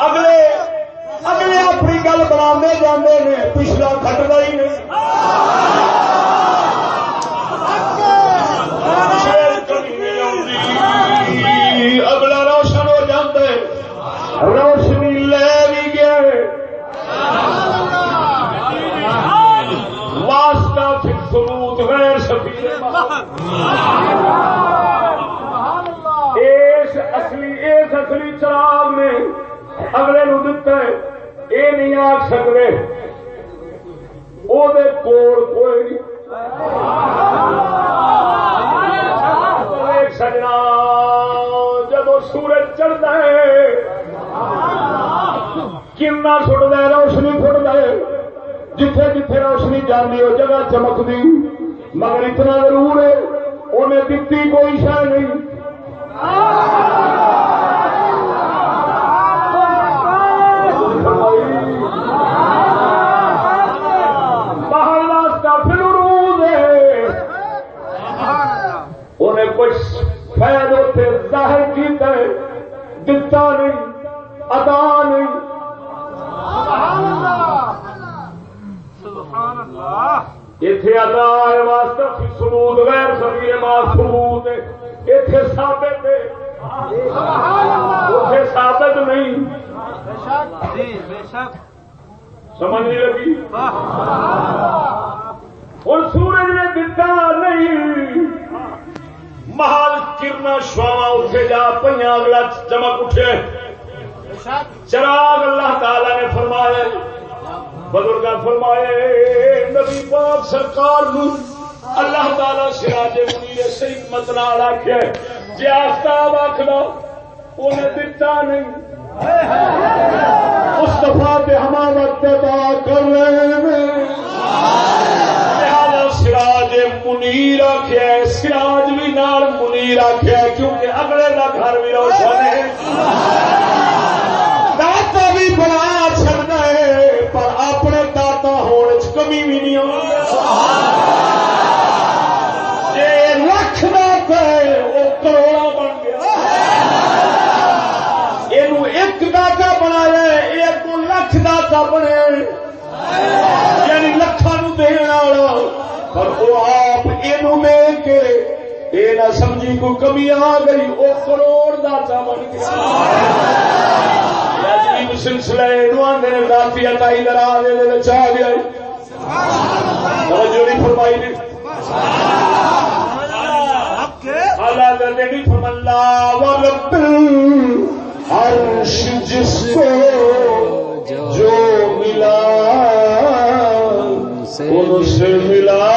اگلے اگلے اپنی گل بنا جانے نے، پچھلا کٹتا ہی نہیں۔ یہ نہیں آ سکتے وہ کوئی نہیں۔ سجنا جب سورج چڑھتا ہے کنا سٹتا ہے، روشنی فٹتا ہے۔ جتھے جتھے روشنی جاتی وہ جگہ چمکتی مگر اتنا ضرور ہے انہیں دتی کوئی شہ نہیں۔ دتا نہیں ادا نہیں اتے ادا ہے واسطہ سبوت غیر سبھی ماں سبوت اتے ثابت ہے۔ اتے ثابت نہیں۔ سمجھ نہیں لگی؟ ہوں سورج نے دتا نہیں۔ محل کرنا شواوا اٹھے جا پہ اگلا چمک اٹھے چراغ اللہ تعالی نے فرمایا بزرگ فرمائے نبی پاک سرکار نو اللہ تعالی سراج منیر صحیح مت نال آخیا جی آفتاب آخلا انہیں دتا نہیں مستفا پہ ہما کر رہے ہیں سراج منیر آخیا سراج بھی نال منیر آخیا کیونکہ اگلے کا گھر بھی روشن ہے داتا بھی بنا چڑھتا ہے، پر اپنے داتا ہونے کمی بھی نہیں جی لکھ داتا ہے وہ کروڑا بن گیا۔ یہ ایک داتا بنایا ایک لکھ داتا بنے۔ یعنی لکھان دن والا پر وہ آپ یہ کے یہ نہ سمجھی کو کمی آ گئی، وہ کروڑ داتا بن گیا سلسلہ آدھے ذاتی عطائی گیا توجہ نہیں فرمائی نے۔ اللہ ورب عرش جس کو جو ملا سے ملا۔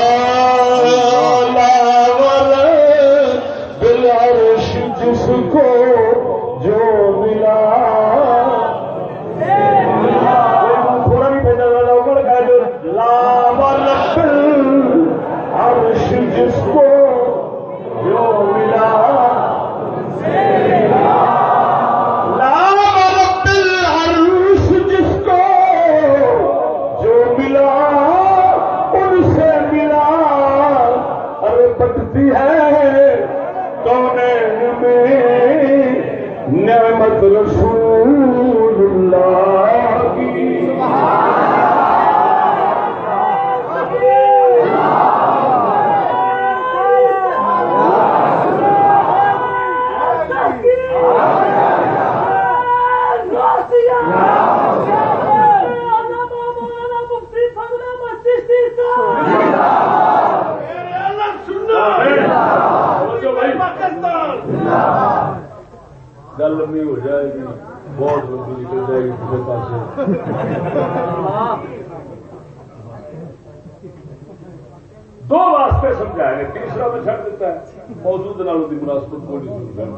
دو واسطے سمجھائے نے تیسرا میں چھڑ دیتا ہے۔ موجود نالوں کی مناسبت کوئی نہیں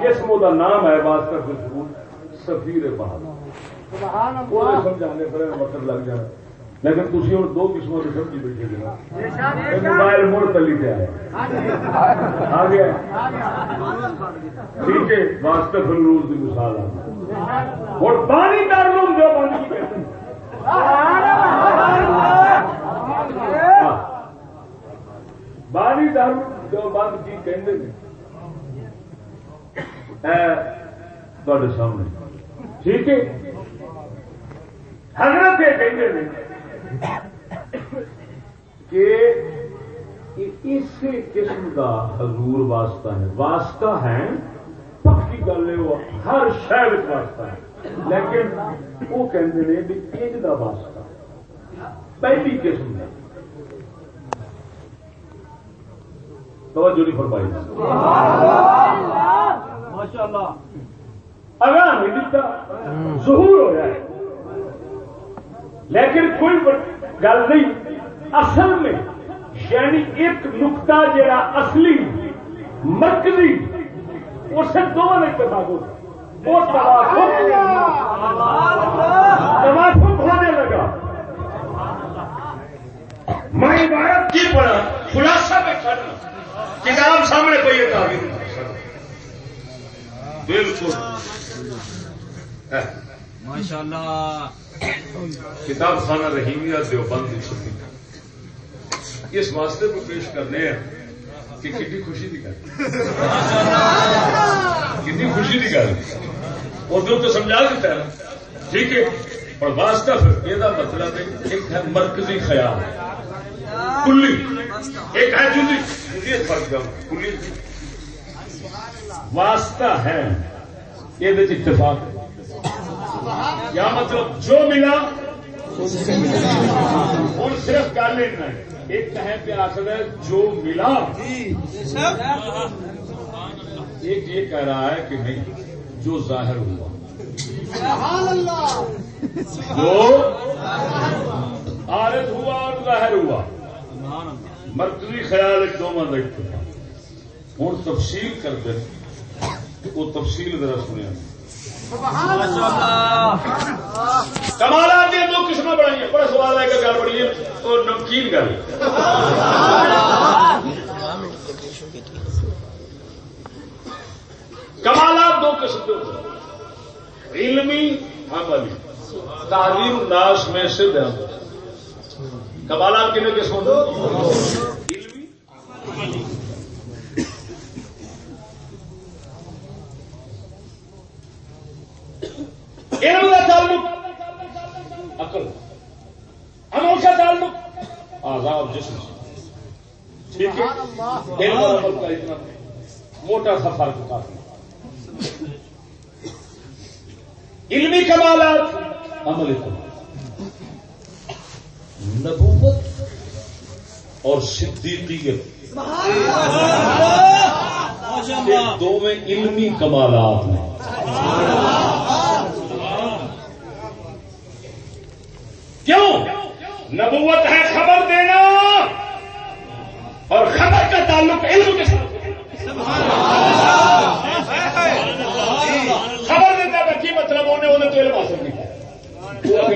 قسم کا نام ہے واسطہ خوشبو سفیر بہاد وہ سمجھانے پر مطلب لگ جائے۔ لیکن تھی ہوں دو قسموں کی سبزی بیٹھے موبائل مڑ تلی پہ آیا آ گیا۔ ٹھیک ہے واسطے فلروز کی مثال آ اور پانی دار لوگ جو بند کی ہاں۔ بانی دار جو بند کی کہتے سامنے۔ ٹھیک ہے؟ حضرت یہ کہتے کہ اس قسم کا حضور واسطہ ہے۔ واسطہ ہے پکی گل ہے وہ ہر شہر واسطہ ہے۔ لیکن وہ کہتے ہیں بھی انج کا واسطہ۔ پہلی قسم کا توجہ نہیں فرمائی۔ ماشاء اللہ اگر نہیں دیتا ظہور ہو جائے لیکن کوئی گل نہیں۔ اصل میں یعنی ایک نقطہ جڑا اصلی مرکزی اسے دونوں ہوتا وہ ہونے لگا۔ میں عبارت کی پڑھا خلاصہ میں کتاب سامنے کوئی آگے بالکل۔ ماشاء اللہ کتاب خانہ رحیمیہ دیوبند کی اس واسطے کو پیش کرنے ہیں۔ کہ کتنی خوشی کی گل۔ کتنی خوشی کی گل۔ اردو تو سمجھا دیتا ہے ٹھیک ہے؟ اور واسطہ یہ مطلب ایک ہے مرکزی خیال۔ کلی۔ ایک ہے یہ فرق کلی۔ واسطہ ہے۔ یہ اتفاق ہے۔ یا مطلب؟ جو ملا اور صرف گل لینا ایک ہے پہ آخر جو ملا۔ ایک یہ کہہ رہا ہے کہ نہیں، جو ظاہر ہوا۔ جو عارض ہوا اور ظاہر ہوا۔ مرکزی خیال ایک دو من رکھتے ہوں تفصیل کرتے وہ تفصیل ذرا سنیا کمالات دو قسم بڑھائی بڑا سوال ہے کہ گل بڑی ہے تو نمکین گل کمالات دو قسم کے علمی عملی تعلیم ناش میں سے بیان کمالات کنے قسم علمی علم کا تعلق عقل عمل کا تعلق آزاد جسم ٹھیک ہے علم اور عمل کا اتنا موٹا سا فرق کافی علمی کمالات عمل کمال نبوت اور صدیقیت دو میں علمی کمالات ہیں کیوں؟ نبوت ہے خبر دینا اور خبر کا تعلق علم کے ساتھ خبر دیتا ہے کی مطلب انہیں انہیں تو علم حاصل کیا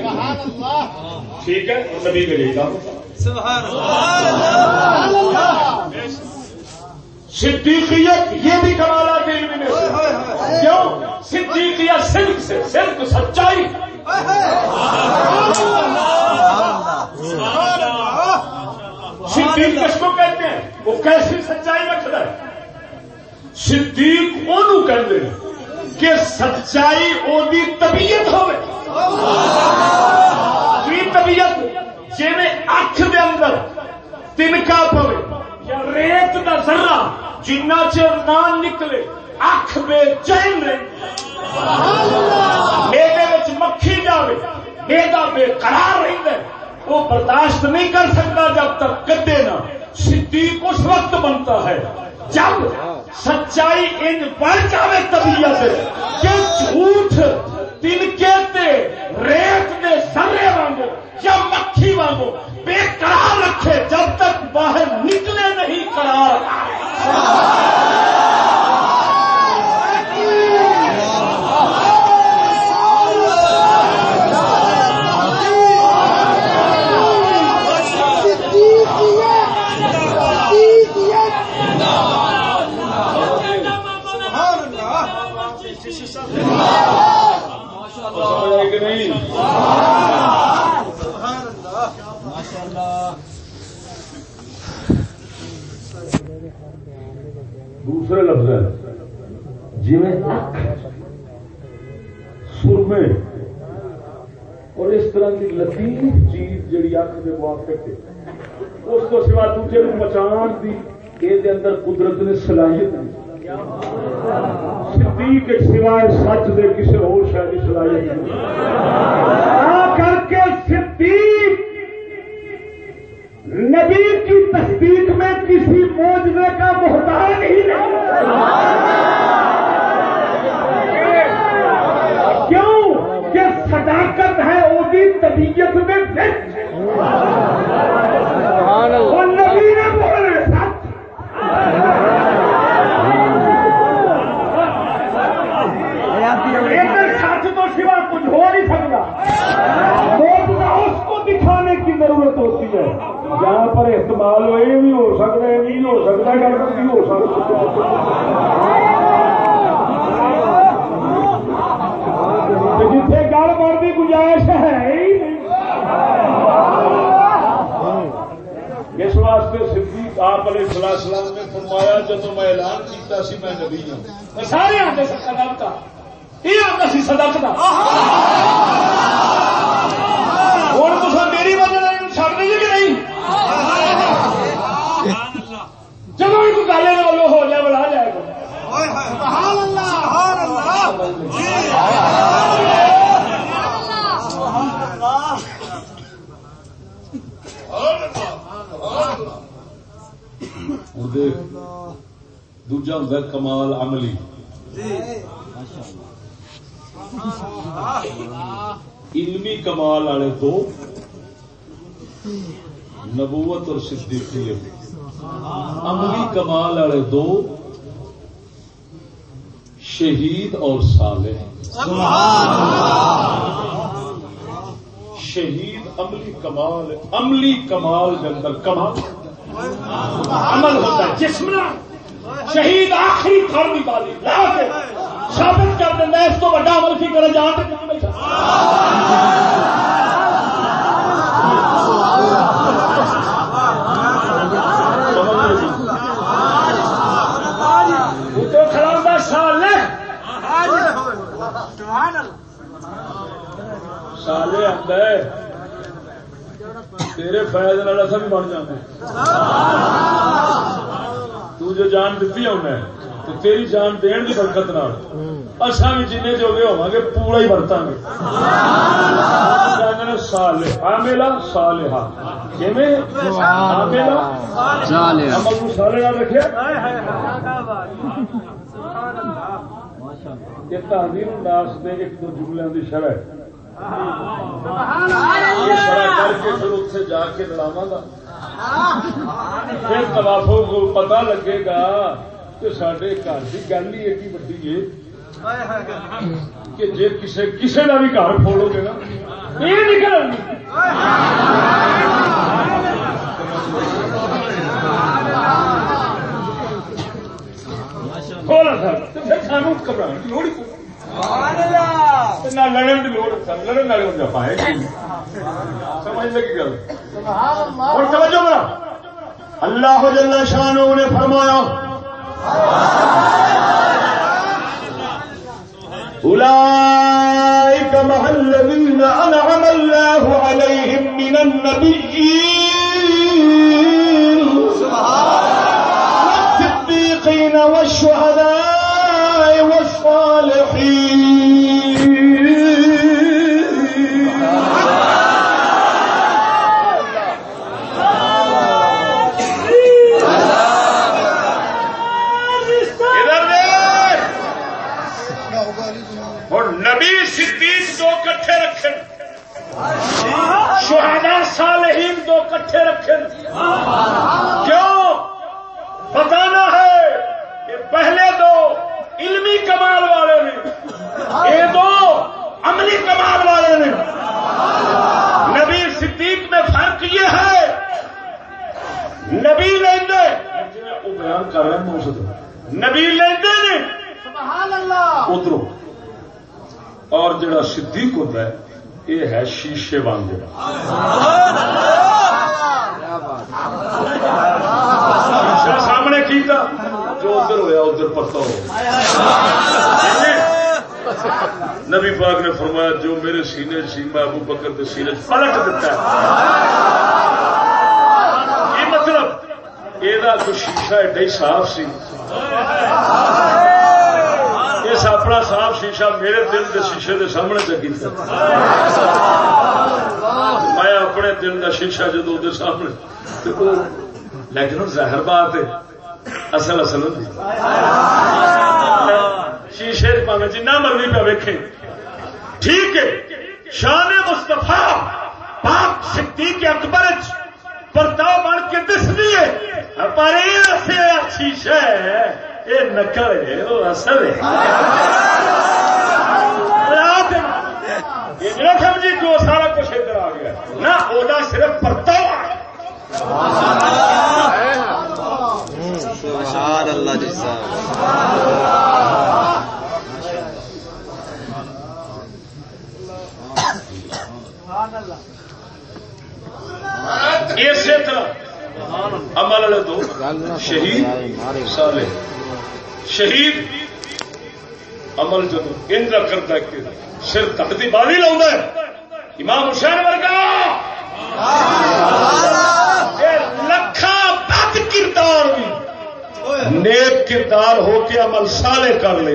ٹھیک ہے نبی کے لیے صدیقیت یہ بھی کمالات علم میں کیوں؟ صدیقیت صرف سے، صرف سچائی۔ صدیق کس کو کہتے ہیں، وہ کیسی سچائی رکھتا ہے؟ صدیق وہ کہتے ہیں کہ سچائی وہی طبیعت ہوئے۔ طبیعت؟ جی میں اکھ دے اندر تنکا پوے یا ریت کا ذرہ جنہ چر نہ نکلے، اکھ بے چین میرے مکھی جائے میدا بے قرار رہتا ہے۔ وہ برداشت نہیں کر سکتا جب تک کدے نہ۔ صدیق اس وقت بنتا ہے جب سچائی ان بڑھ جائے طبیعت کہ جھوٹ تنکے ریت دے سرے وانگو یا مکھی وانگو بے قرار رکھے۔ جب تک باہر نکلے نہیں قرار دوسرے لفظ ہے جی سرمے اور اس طرح کی لطیف چیز جڑی اکھ کے موافق ہے اس کو سوا دوسرے مچان دی یہ اندر قدرت نے صلاحیت نہیں صدیق سوائے سچ دے کسی اور شاید کی صلاحیت نہیں کر کے صدیق نبی کی تصدیق میں کسی موجودے کا محتاج ہی نہیں۔ کیوں کہ صداقت ہے وہ بھی طبیعت میں فٹ اور نبی نے بولے سچ ادھر سچ تو سوا کچھ ہو نہیں سکتا۔ موجودہ اس کو دکھانے کی ضرورت ہوتی ہے۔ جہاں پر استعمال ہو، یہ بھی ہو سکتا ہے نہیں ہو سکتا ڈاکٹر بھی ہو سکتا جتنے گل بڑھ کی گنجائش ہے ہی نہیں۔ اس واسطے صدیق آپ علیہ السلام نے فرمایا جب میں اعلان کیتا سی، میں نبی ہوں۔ سارے آتے صدق کا یہ آتا سی صدق کا ہوں تو میری وجہ چھڑ دیں کہ نہیں؟ جب بھی کوئی گل ہو جائے بڑا جائے گا۔ دوجا ہوں کمال عملی۔ علمی کمال والے دو، نبوت اور صدیقیت عملی کمال والے دو، شہید اور صالح شہید عملی کمال عملی کمال کے اندر کمال۔ عمل ہوتا ہے جسم شہید آخری تھرمی والی لا کے۔ ثابت کر دینا اس کو بڑا عمل کی کرے جان تک سالے آتا ہے تیرے فائد والا سب بن جانا تو جو جان دیتی ہے انہیں تو تیری جان دین کی برکت نہ اصا بھی جن جو گے ہوا گے پورا ہی برتا گے سال سال سالے رکھے۔ یہ تعلیم انداز نے ایک دو جملوں کی شرح شرح کر کے پھر اتنے جا کے لڑاوا گا۔ پھر تبافوں کو پتا لگے گا کہ سارے گھر کی گل ہی ایڈی وڈی ہے کہ جی کسی کسی کا بھی گھر کھولو گے نا یہ نکل سانو کی لوڑ نہ لڑن کی لوڑ لڑن والے ہوں پائے سمجھ لگی گل؟ اور توجہ میرا اللہ جل شانو نے فرمایا أولئك مع الذين أنعم الله عليهم من النبيين والصديقين والشهداء کٹھے رکھے کیوں؟ بتانا ہے کہ پہلے دو علمی کمال والے نے یہ دو عملی کمال والے نے۔ نبی صدیق میں فرق یہ ہے نبی لیندے۔ وہ بیان کر رہے ہیں نبی لیندے نے۔ ادھر اور جڑا صدیق ہوتا ہے یہ ہے شیشے وانگ سامنے کیتا جو ادھر ہویا، ادھر پتا ہو۔ نبی پاک نے فرمایا، جو میرے سینے سیما ابو بکر کے سینے پلٹ دیتا ہے۔ یہ مطلب یہ شیشہ ایڈا ہی صاف سی۔ اس اپنا صاف شیشہ میرے دل کے شیشے کے سامنے چکی میں اپنے دل کا شیشہ جدو سامنے لیکن ظاہر بات ہے، اصل اصل ہوتی شیشے پاوے جنہ مرضی پہ ویکھے۔ ٹھیک ہے، شان مستفا پاک صدیق اکبر پرتاؤ بن کے دس دیے پر یہ شیشہ ہے۔ یہ نقل ہے وہ اصل ہے سمجھی سارا کچھ ادھر آ گیا نہ وہ صرف پرتاؤ سبحان اللہ جی صاحب اسی طرح عمل والے دو شہید سالے شہید عمل جب ان کا کرتا کہ سر تک کی بازی لاؤں امام حسین ورگا۔ لکھا بد کردار بھی۔ نیک کردار ہو کے عمل سالے کر لیں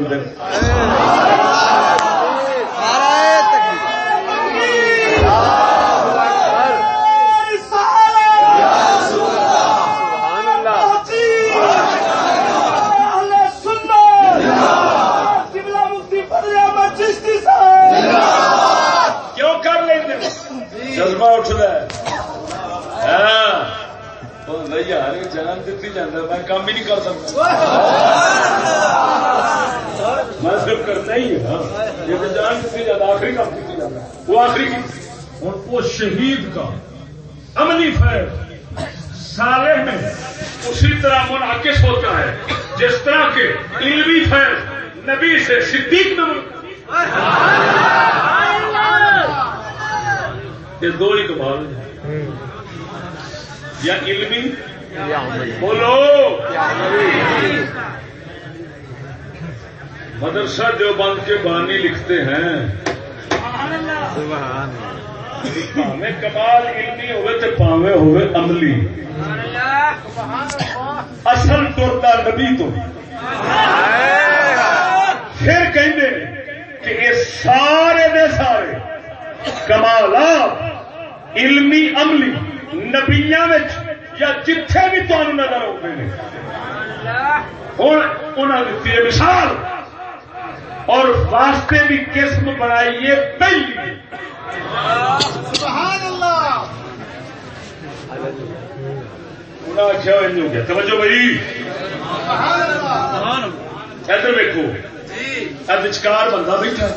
کیوں کر لیں جذبہ اٹھتا ہے جان دیتی جانا میں کام بھی نہیں کر سکتا۔ میں صرف کرتا ہی ہوں یہ جان دیتی جاتا آخری کام کی جاتا وہ آخری ہوں وہ شہید کا عملی فیض سالے میں اسی طرح منعقد ہوتا ہے، جس طرح کے علمی فیض نبی سے صدیق میں یہ دو ہی کمال ہیں یا علمی بولو۔ مدرسہ دیوبند کے بانی لکھتے ہیں۔ پاوے جی، کمال علمی ہوئے تو پاوے ہوئے عملی۔ اصل ٹوٹا نبی تو۔ پھر کہ یہ سارے دے سارے کمالات علمی عملی نبیا یا جتھے بھی تمہیں نظر آتے ہیں ہوں انہوں نے دیتی ہے مثال۔ اور واسطے بھی قسم بنائیے پہلی۔ انہیں آخیا ہو توجہ بھائی۔ ادھر ویکو ادھکار بندہ بیٹھا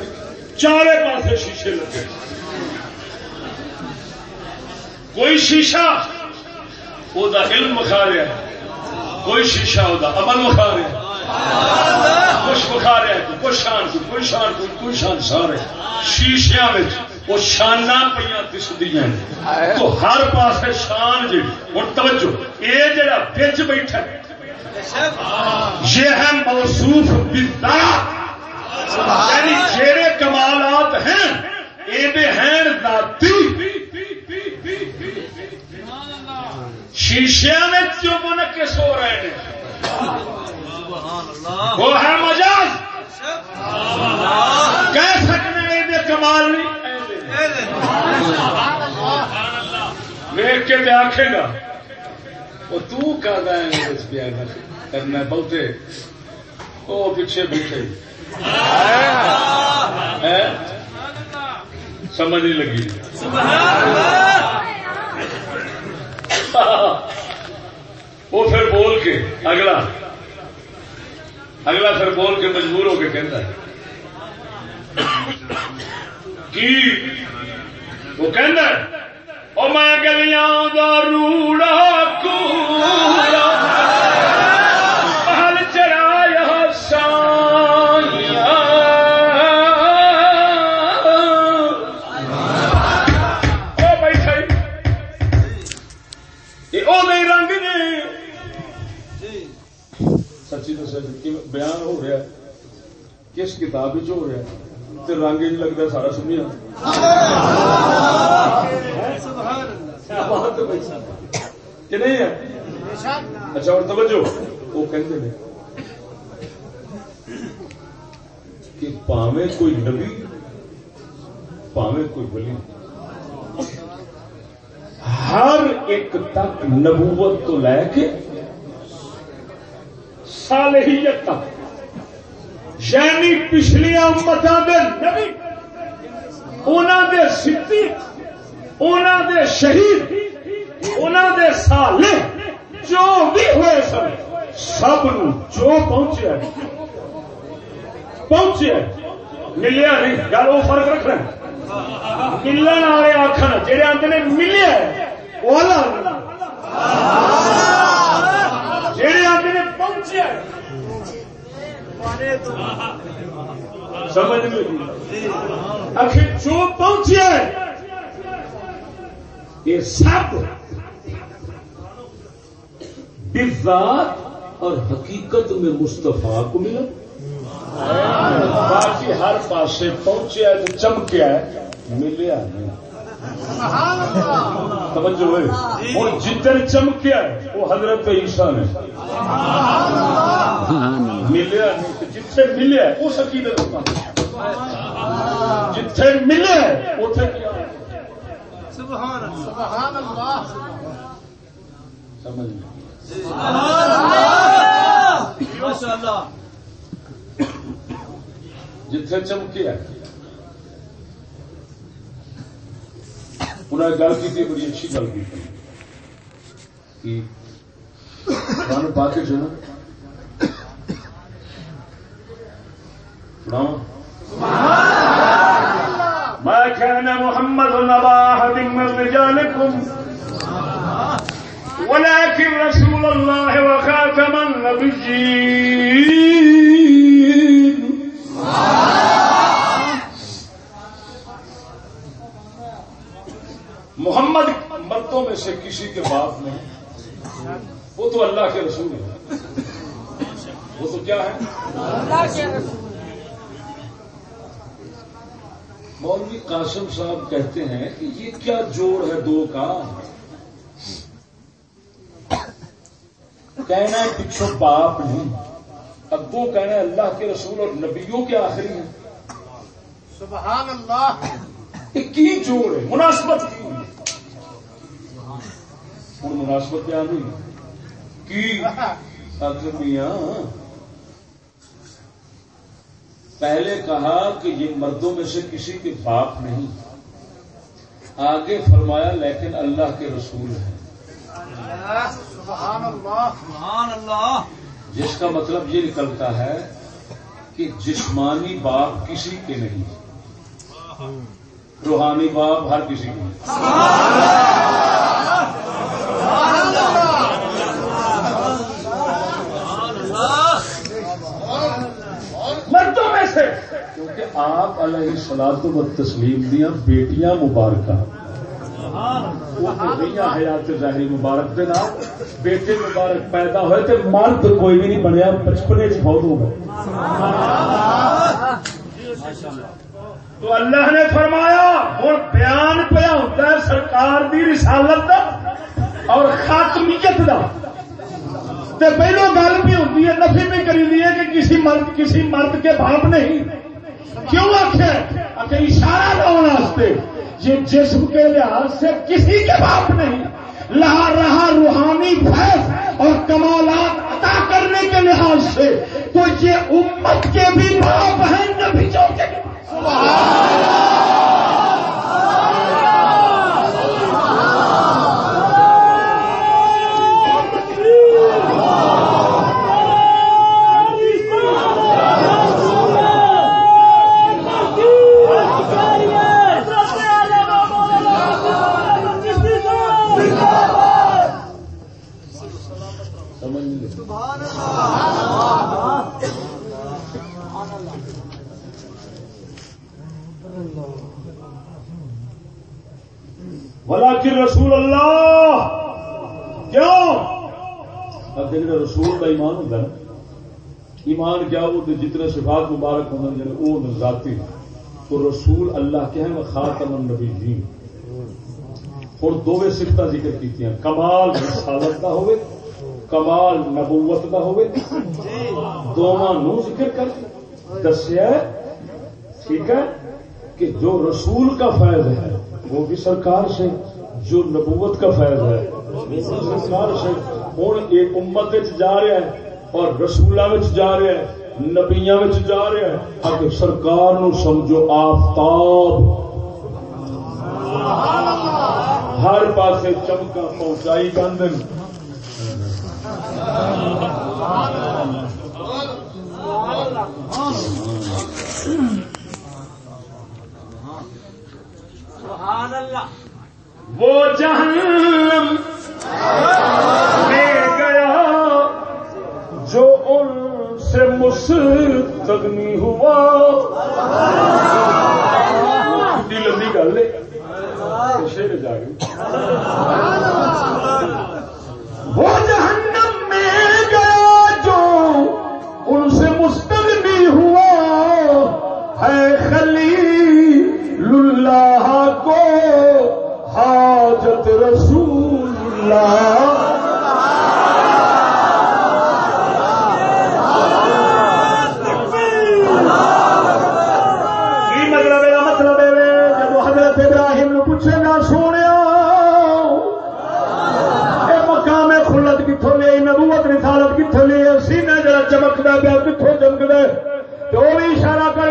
چارے پاسے شیشے لگے۔ کوئی شیشہ وہ علم مکھا رہا ہے کوئی شیشہ وہ عمل مکھا رہا ہے کچھ مکھا رہا ہے کوئی شان کو کوئی شان کو کوئی شان سارے شیشیا وہ شانا پہ دسدی تو ہر پاس شان جی ہوں توجہ یہ جڑا بچ بیٹھا یہ ہے موصوف یعنی جڑے کمالات ہیں یہ ہیں ذاتی شیشیا میں جو منقص ہو رہے ہیں؟ وہ ہے مجاز کہہ سکنے یہ کمال نہیں۔ ویک کے آخے گا وہ تو کرنا بہتے وہ پیچھے بیٹھے سمجھ نہیں لگی۔ وہ پھر بول کے اگلا اگلا پھر بول کے مجبور ہو کے کہتا ہے۔ کی؟ وہ کہنا اور میں گلیاں دا روڑا کوڑا کس کتاب ہو رہا تو رنگ نہیں لگتا سارا سنیا کہ نہیں ہے؟ اچھا اور توجہ۔ وہ کہتے ہیں کہ پاوے کوئی نبی پاوے کوئی ولی۔ ہر ایک تک نبوت تو لے کے صالحیت تک۔ یعنی پچھلیا امتوں دے نبی انہوں دے سدھی انہوں دے شہید انہوں دے صالح، جو بھی ہوئے سب سب نو جو پہنچے پہنچے ملیا نہیں گل وہ فرق رکھنا ملن والے آخر جہے آتے نے ملیا وہ جہے آتے نے پہنچے سمجھ میں آخر جو پہنچے یہ سب بذات اور حقیقت میں مستفا کو ملا۔ باقی ہر پاسے پہنچیا چمکیا ملیا نہیں توجہ ہوئے جدھر چمکیا ہے، وہ حضرت عیسیٰ نے۔ ملیا جتھے ملیا اس عقیدت جتھے ملیا ہے اتنے کیا سبحان اللہ۔ سمجھ چمکیا انہیں گل کی بڑی اچھی گل کی قرآن پاک سنا ما كان محمد نبا أحد من رجالكم، ولكن رسول الله وخاتم النبيين. محمد مردوں میں سے کسی کے باپ نہیں۔ وہ تو اللہ کے رسول ہے وہ تو کیا ہے مولوی قاسم صاحب کہتے ہیں کہ یہ کیا جوڑ ہے دو کا؟ کہنا ہے پچھو باپ نہیں۔ ابو کہنا ہے اللہ کے رسول اور نبیوں کے آخری ہیں۔ سبحان اللہ۔ یہ کی جوڑ ہے مناسبت کی۔ ہوں مناسبت کیا نہیں کی میاں پہلے کہا کہ یہ مردوں میں سے کسی کے باپ نہیں آگے فرمایا لیکن اللہ کے رسول ہیں سبحان اللہ سبحان اللہ جس کا مطلب یہ نکلتا ہے کہ جسمانی باپ کسی کے نہیں روحانی باپ ہر کسی کے مردوں میں سے کیونکہ آپ علیہ سلاد و تسلیم دیا بیٹیاں مبارکہ۔ حیات ظاہری مبارک کے نام بیٹے مبارک پیدا ہوئے تو مرد کوئی بھی نہیں بنیا، بچپنے بہت ہو گئے۔ تو اللہ نے فرمایا اور بیان پہ ہوتا ہے سرکار دی رسالت دا اور خاتمیت دا۔ تے پہلو گل بھی ہوتی ہے، نفی بھی کری دی ہے کہ کسی مرد کسی مرد کے باپ نہیں۔ کیوں آخر آخر اشارہ لاؤ واسطے۔ یہ جسم کے لحاظ سے کسی کے باپ نہیں۔ لہا رہا روحانی فیض اور کمالات عطا کرنے کے لحاظ سے۔ تو یہ امت کے بھی باپ ہیں نبیوں کے۔ سمجھ اللہ رسول کا ایمان ہوتا ہے ایمان کیا وہ جتنے صفات مبارک ہوں جن وہ ذاتی تو رسول اللہ کے ہیں، خاتم النبی جی اور دو سفت ذکر کی کمال رسالت کا ہوئے، کمال نبوت کا ہوئے۔ دونوں ذکر کر دسیا ٹھیک ہے، کہ جو رسول کا فیض ہے، وہ بھی سرکار سے، جو نبوت کا فیض ہے، وہ بھی سرکار سے۔ ہوں ایک امت جا رہا ہے اور رسولوں جا رہا ہے نبیا جا رہا ہے اگر سرکار نو سمجھو آفتاب ہر پاسے چمکا پہنچائی جاندے وہ جہنم۔ جو ان سے مستغنی ہوا۔ لمبی گل ہے۔ وہ جہنم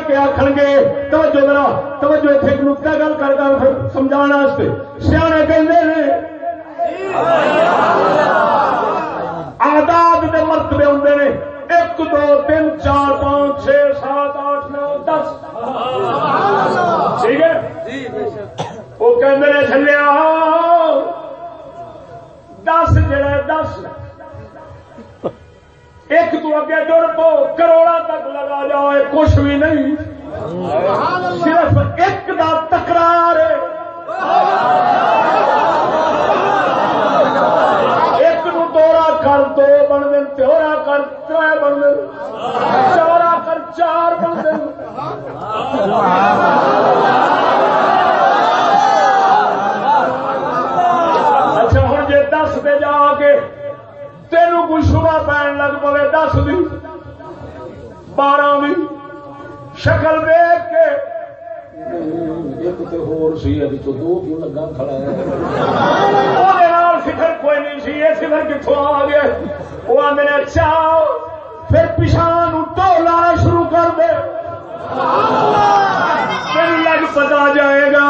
کے آخر گے توجہ ذرا توجہ اتنے نقطہ گل کر کر سمجھا سیانے کہتے ہیں کے مرتبے ہوں نے ایک دو تین چار پانچ چھ سات آٹھ نو دس ٹھیک ہے وہ کہ چلیا دس جڑا دس ایک تو اگے ڈر پو کروڑا تک لگا جاؤ کچھ بھی نہیں۔ صرف ایک دا تکرار ایک نو دورا کر، دو بن دن تیورا کر تر بن دن چورا کر، چار بن دن اچھا ہوں جی دس پہ جا کے تینوں کوئی شبہ پہن لگ پے دس دی بارہ دی شکل دیکھ کے۔ ایک تو ہور سی تو دو کیوں لگا کھڑا ہے؟ فکر کوئی نہیں سی یہ فکر کتوں آ وہ آدھے اچھا پھر پچھان شروع کر دے۔ پھر لگ پتا جائے گا۔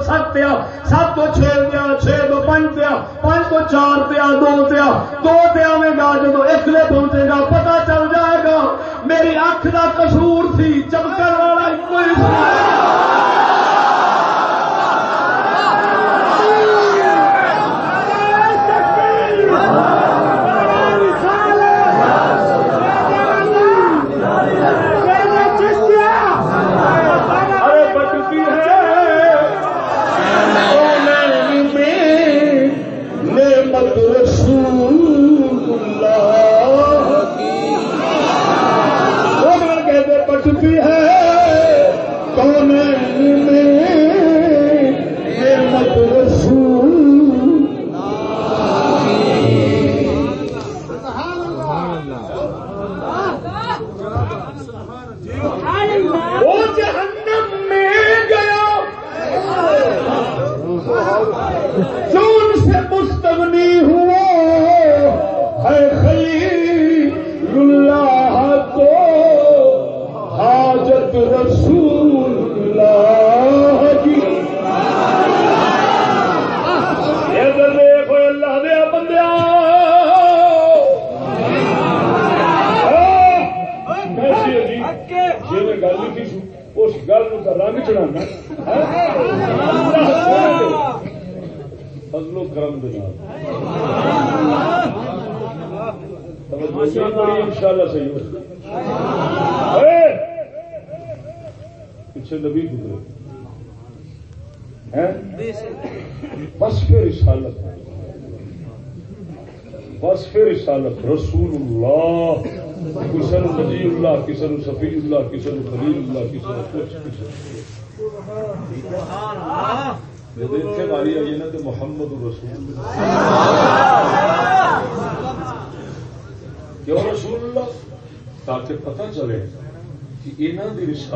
سات پیا، سات تو چھ پیا چھ تو پانچ پیا پانچ تو چار پیا، دو پیا، دو پہ میں گا جب ایک لے پہنچے گا، پتا چل جائے گا، میری اکھ کا قصور سی چمکر والا کوئی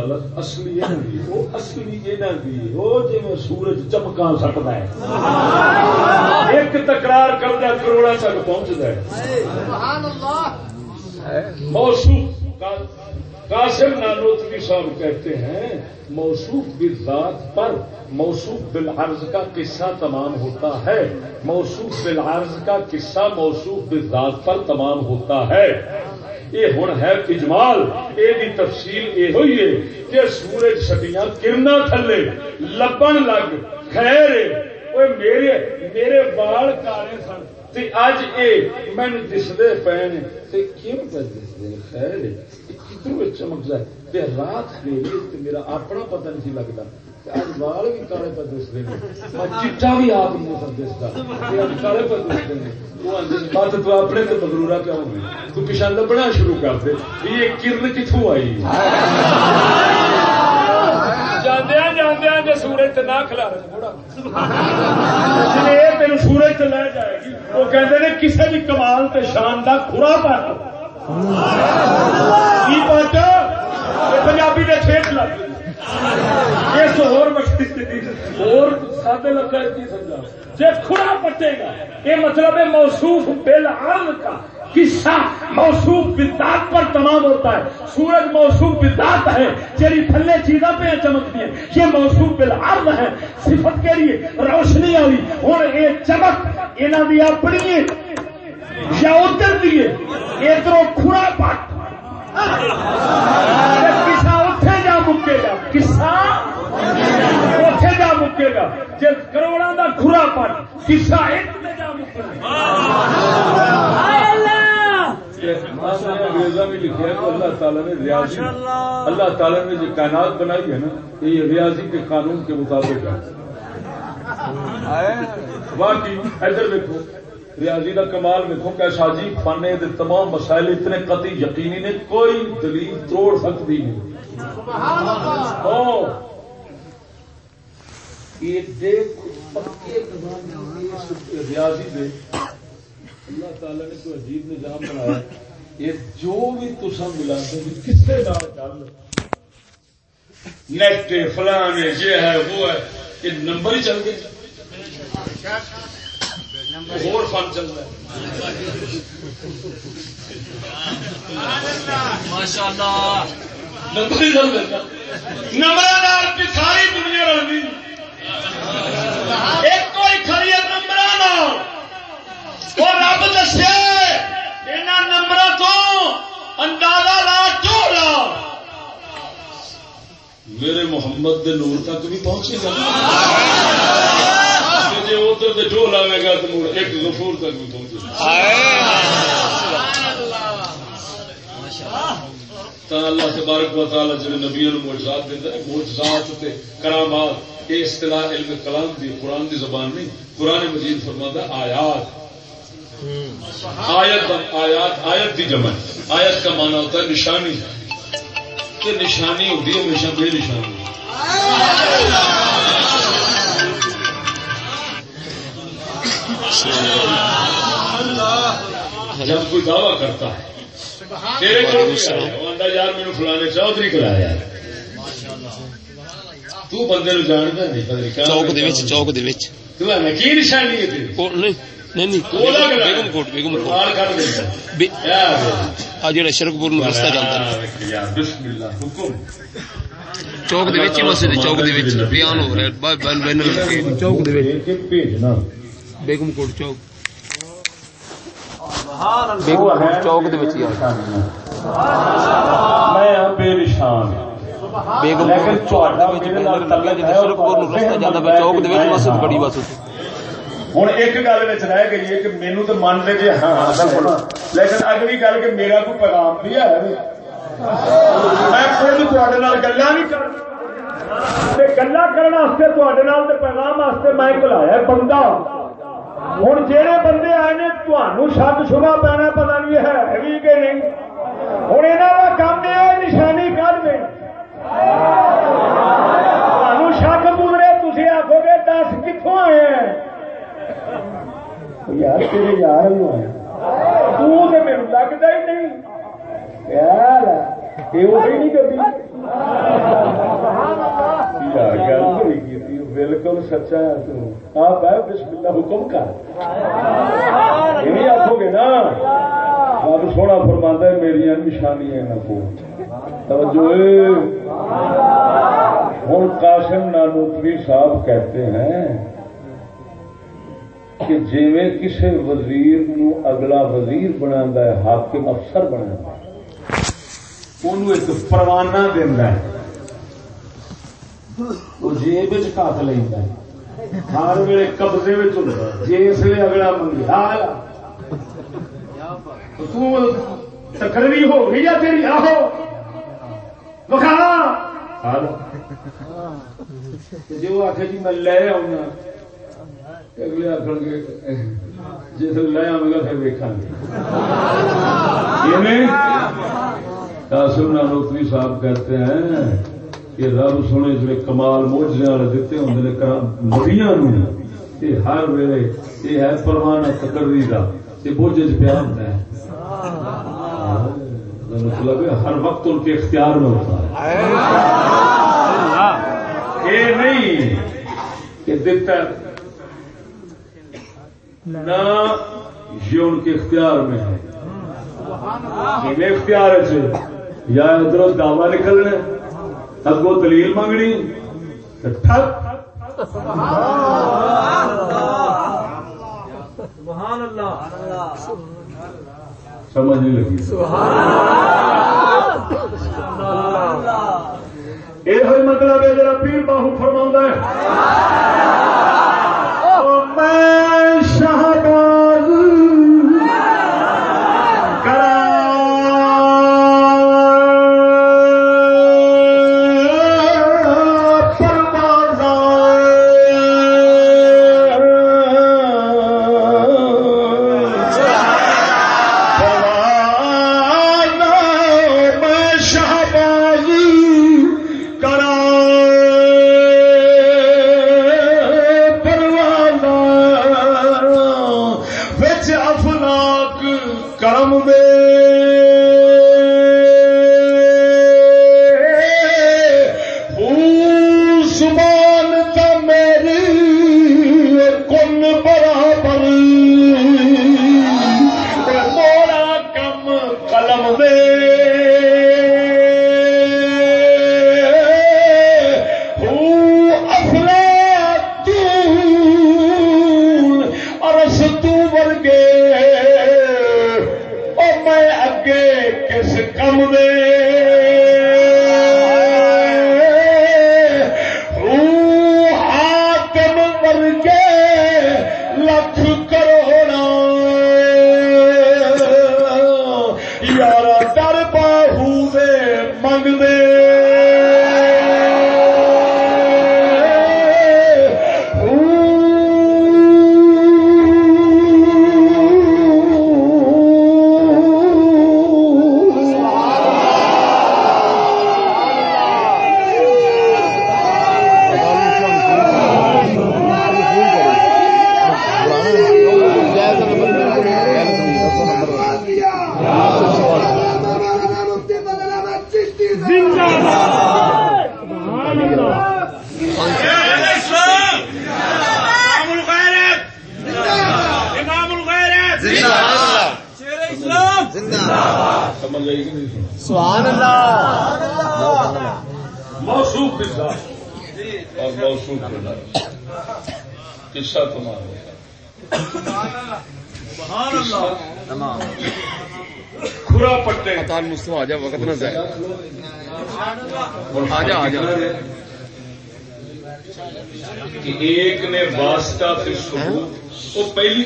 رسالت اصلی دی وہ اصلی انہوں دی وہ جی سورج چمکا سکتا ہے ایک تکرار کردہ کروڑا تک پہنچتا ہے موصوف قاسم نانوتوی صاحب کہتے ہیں موصوف بالذات پر موصوف بالعرض کا قصہ تمام ہوتا ہے موصوف بالعرض کا قصہ موصوف بالذات پر تمام ہوتا ہے یہ ہوں ہے اجمال یہ تفصیل یہ ہوئی ہے کہ سورج سٹیاں کرنا تھلے، لبن لگ، خیر میرے میرے بال کالے سن۔ اج یہ مین دستے پے نے کیوں پہ دستے خیر کدھر چمکتا ہے؟ رات میرا اپنا پتہ نہیں لگتا بال بھی کالے دستے ہیں بھی آپ دستا کالے دستے ہیں تو اپنے تو مغرورا کیا ہو تو لبنا شروع کر دے یہ کرن کتوں آئی جاندیا جاندیا جی سورج نہ کھلا تین سورج لے جائے گی وہ کہتے ہیں کسی بھی کمال تے شان کا خورا پٹ کی پٹ پنجابی نے چھیٹ لگ اس اور سادے لگا کی جی سمجھا۔ جی کھڑا پٹے گا۔ یہ مطلب ہے موصوف بل کا قصہ۔ موصوف بدات پر تمام ہوتا ہے۔ سورج موصوف بدات ہے۔ جی تھلے چیزاں پہ چمکتی ہے یہ موصوف بالعرض ہے۔ صفت کے لیے روشنی والی ہوں یہ چمک یہاں دی اپنی یا ادھر دیے ادھر کھڑا پٹ۔ مکے گا کسا جا مکے گا جی کھرا کسا ایک جا مکے انگریزا میں لکھا ہے اللہ تعالیٰ نے ریاضی اللہ تعالیٰ نے جو کائنات بنائی ہے نا یہ ریاضی کے قانون کے مطابق ہے باقی ادھر دیکھو ریاضی کا کمال دیکھو کیسا جی فانے دے تمام مسائل اتنے قطعی یقینی نے کوئی دلیل توڑ سکتی نہیں ریاضی دے اللہ تعالی نے کوئی عجیب نظام بنایا۔ یہ جو بھی تسا ملا کسے نیٹ فلان یہ ہے، وہ ہے۔ یہ نمبر ہی چل گئے۔ اور فن چل رہا ہے۔ ماشاء اللہ نمبر ساری دنیا ایک نمبر وہ رب دسے ان نمبر تو اندازہ لا جو لا؟ میرے محمد دے نور تک بھی پہنچے گا۔ جی ادھر سے ڈھول آئے گا تو ایک غفور تک بھی پہنچے اللہ تبارک و تعالی جڑے نبی موجزات دینا ہے موجزات کرامات یہ اصطلاح علم کلام دی قرآن دی زبان نہیں قرآن مجید فرماتا آیات۔ آیت آیات آیت دی جمع آیت کا معنی ہوتا ہے نشانی۔ کہ نشانی ہوتی ہے ہمیشہ بے نشانی جب کوئی دعوی کرتا ہے یار میرے فلانے چودھری کرایا تو بندے جانتا نہیں چوک چوک کی نشانی ہے شرکپور رستہ چلتا چوک مسجد چوک بیان ہو رہا چوک بیگم کوٹ چوک۔ چوک بے نشان بیگم چوک مسجد بڑی بس۔ ہوں ایک گل رہ گئی ہے کہ مینو تو من لے جی ہاں لیکن اگلی گل کہ میرا کوئی پیغام بھی ہے؟ میں خود تے گلا نہیں کر گلا کرنے پیغام واسطے میں کلایا بندہ۔ ہوں جہے بندے آئے نے تمہوں شک شبہ پینا پتا نہیں ہے بھی کہ نہیں ہوں یہاں کا کام یہ نشانی کر دیں تمہوں شک پورے تھی آخو گے دس کتوں آئے ہیں یار تیرے یار آئے تو میرے لگتا ہی نہیں یار یہ نہیں کبھی بالکل سچا ہے آپ ہے بسم اللہ حکم کر. یہ آخو گے نا؟ آپ سونا فرماندہ ہے میری نشانی ہے نا کو توجہ. ہوں قاسم نانوتری صاحب کہتے ہیں کہ جیویں کسی وزیر نو اگلا وزیر بنا ہے حاکم افسر بنا ایک پروانہ دینا ہے وہ جیب لینا ہر ویل قبضے جس لیے اگلا منگیا تکروی ہو گئی یا تیری آہو بخا جو آخ جی میں لے آؤں اگلے آخر گے جس لے آؤں گا پھر ویکا گے قاسم نانوتری صاحب کہتے ہیں کہ رب سونے جڑے کمال موجے والے دیتے ہوں نبیا یہ ہر ویلے یہ ہے پروانہ تکری کا یہ بوجھے چ پیا ہوتا ہے مطلب ہر وقت ان کے اختیار میں ہوتا ہے یہ نہیں کہ دیتا نہ یہ ان کے اختیار میں ہے اختیار ہے یا ادھر دعوی نکلنا اگو دلیل منگنی سمجھ نہیں لگی۔ یہ مطلب ہے جرا پیر باہو فرما میں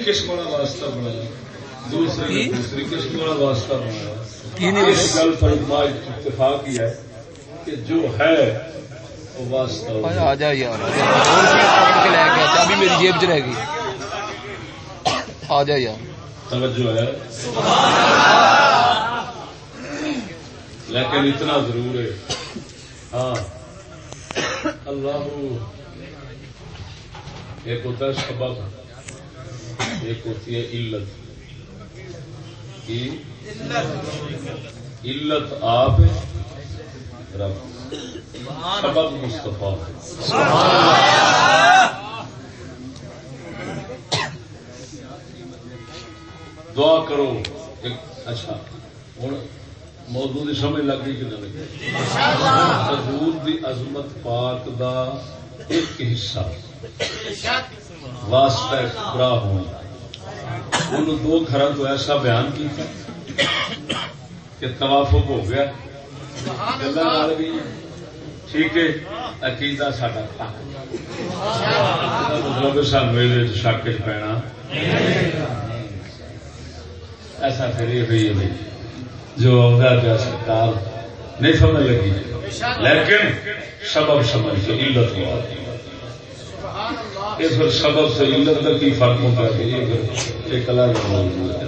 قسم والا واسطہ بنایا دوسرے نے دوسری قسم والا واسطہ بنایا اس گل پر اتفاق کیا ہے کہ جو ہے لیکن اتنا ضرور ہے ہاں اللہ ایک ہوتا ہے سبق ایک ہوتی ہے علت۔ کی؟ علت آپ رب۔ سبب مصطفیٰ۔ دعا کرو۔ اچھا۔ ہوں، موضوع کی سمجھ لگ گئی کہ نہیں؟ لگی حضور دی عظمت پاک دا ایک حصہ۔ واسطہ پورا ہونا انہوں دو گھر تو ایسا بیان کیا کہ توافق ہو گیا۔ گلا بھی ٹھیک ہے عقیدہ ساڈا مطلب سانو یہ شک چ پینا۔ ایسا پھر یہ ہوئی بھائی جو پیا سرکار نہیں سمجھ لگی۔ لیکن سبب سمجھ کے علت ہوا۔ یہ پھر سبب سے علت کا کی فرق ہوتا ہے یہ پھر ایک الگ موضوع ہے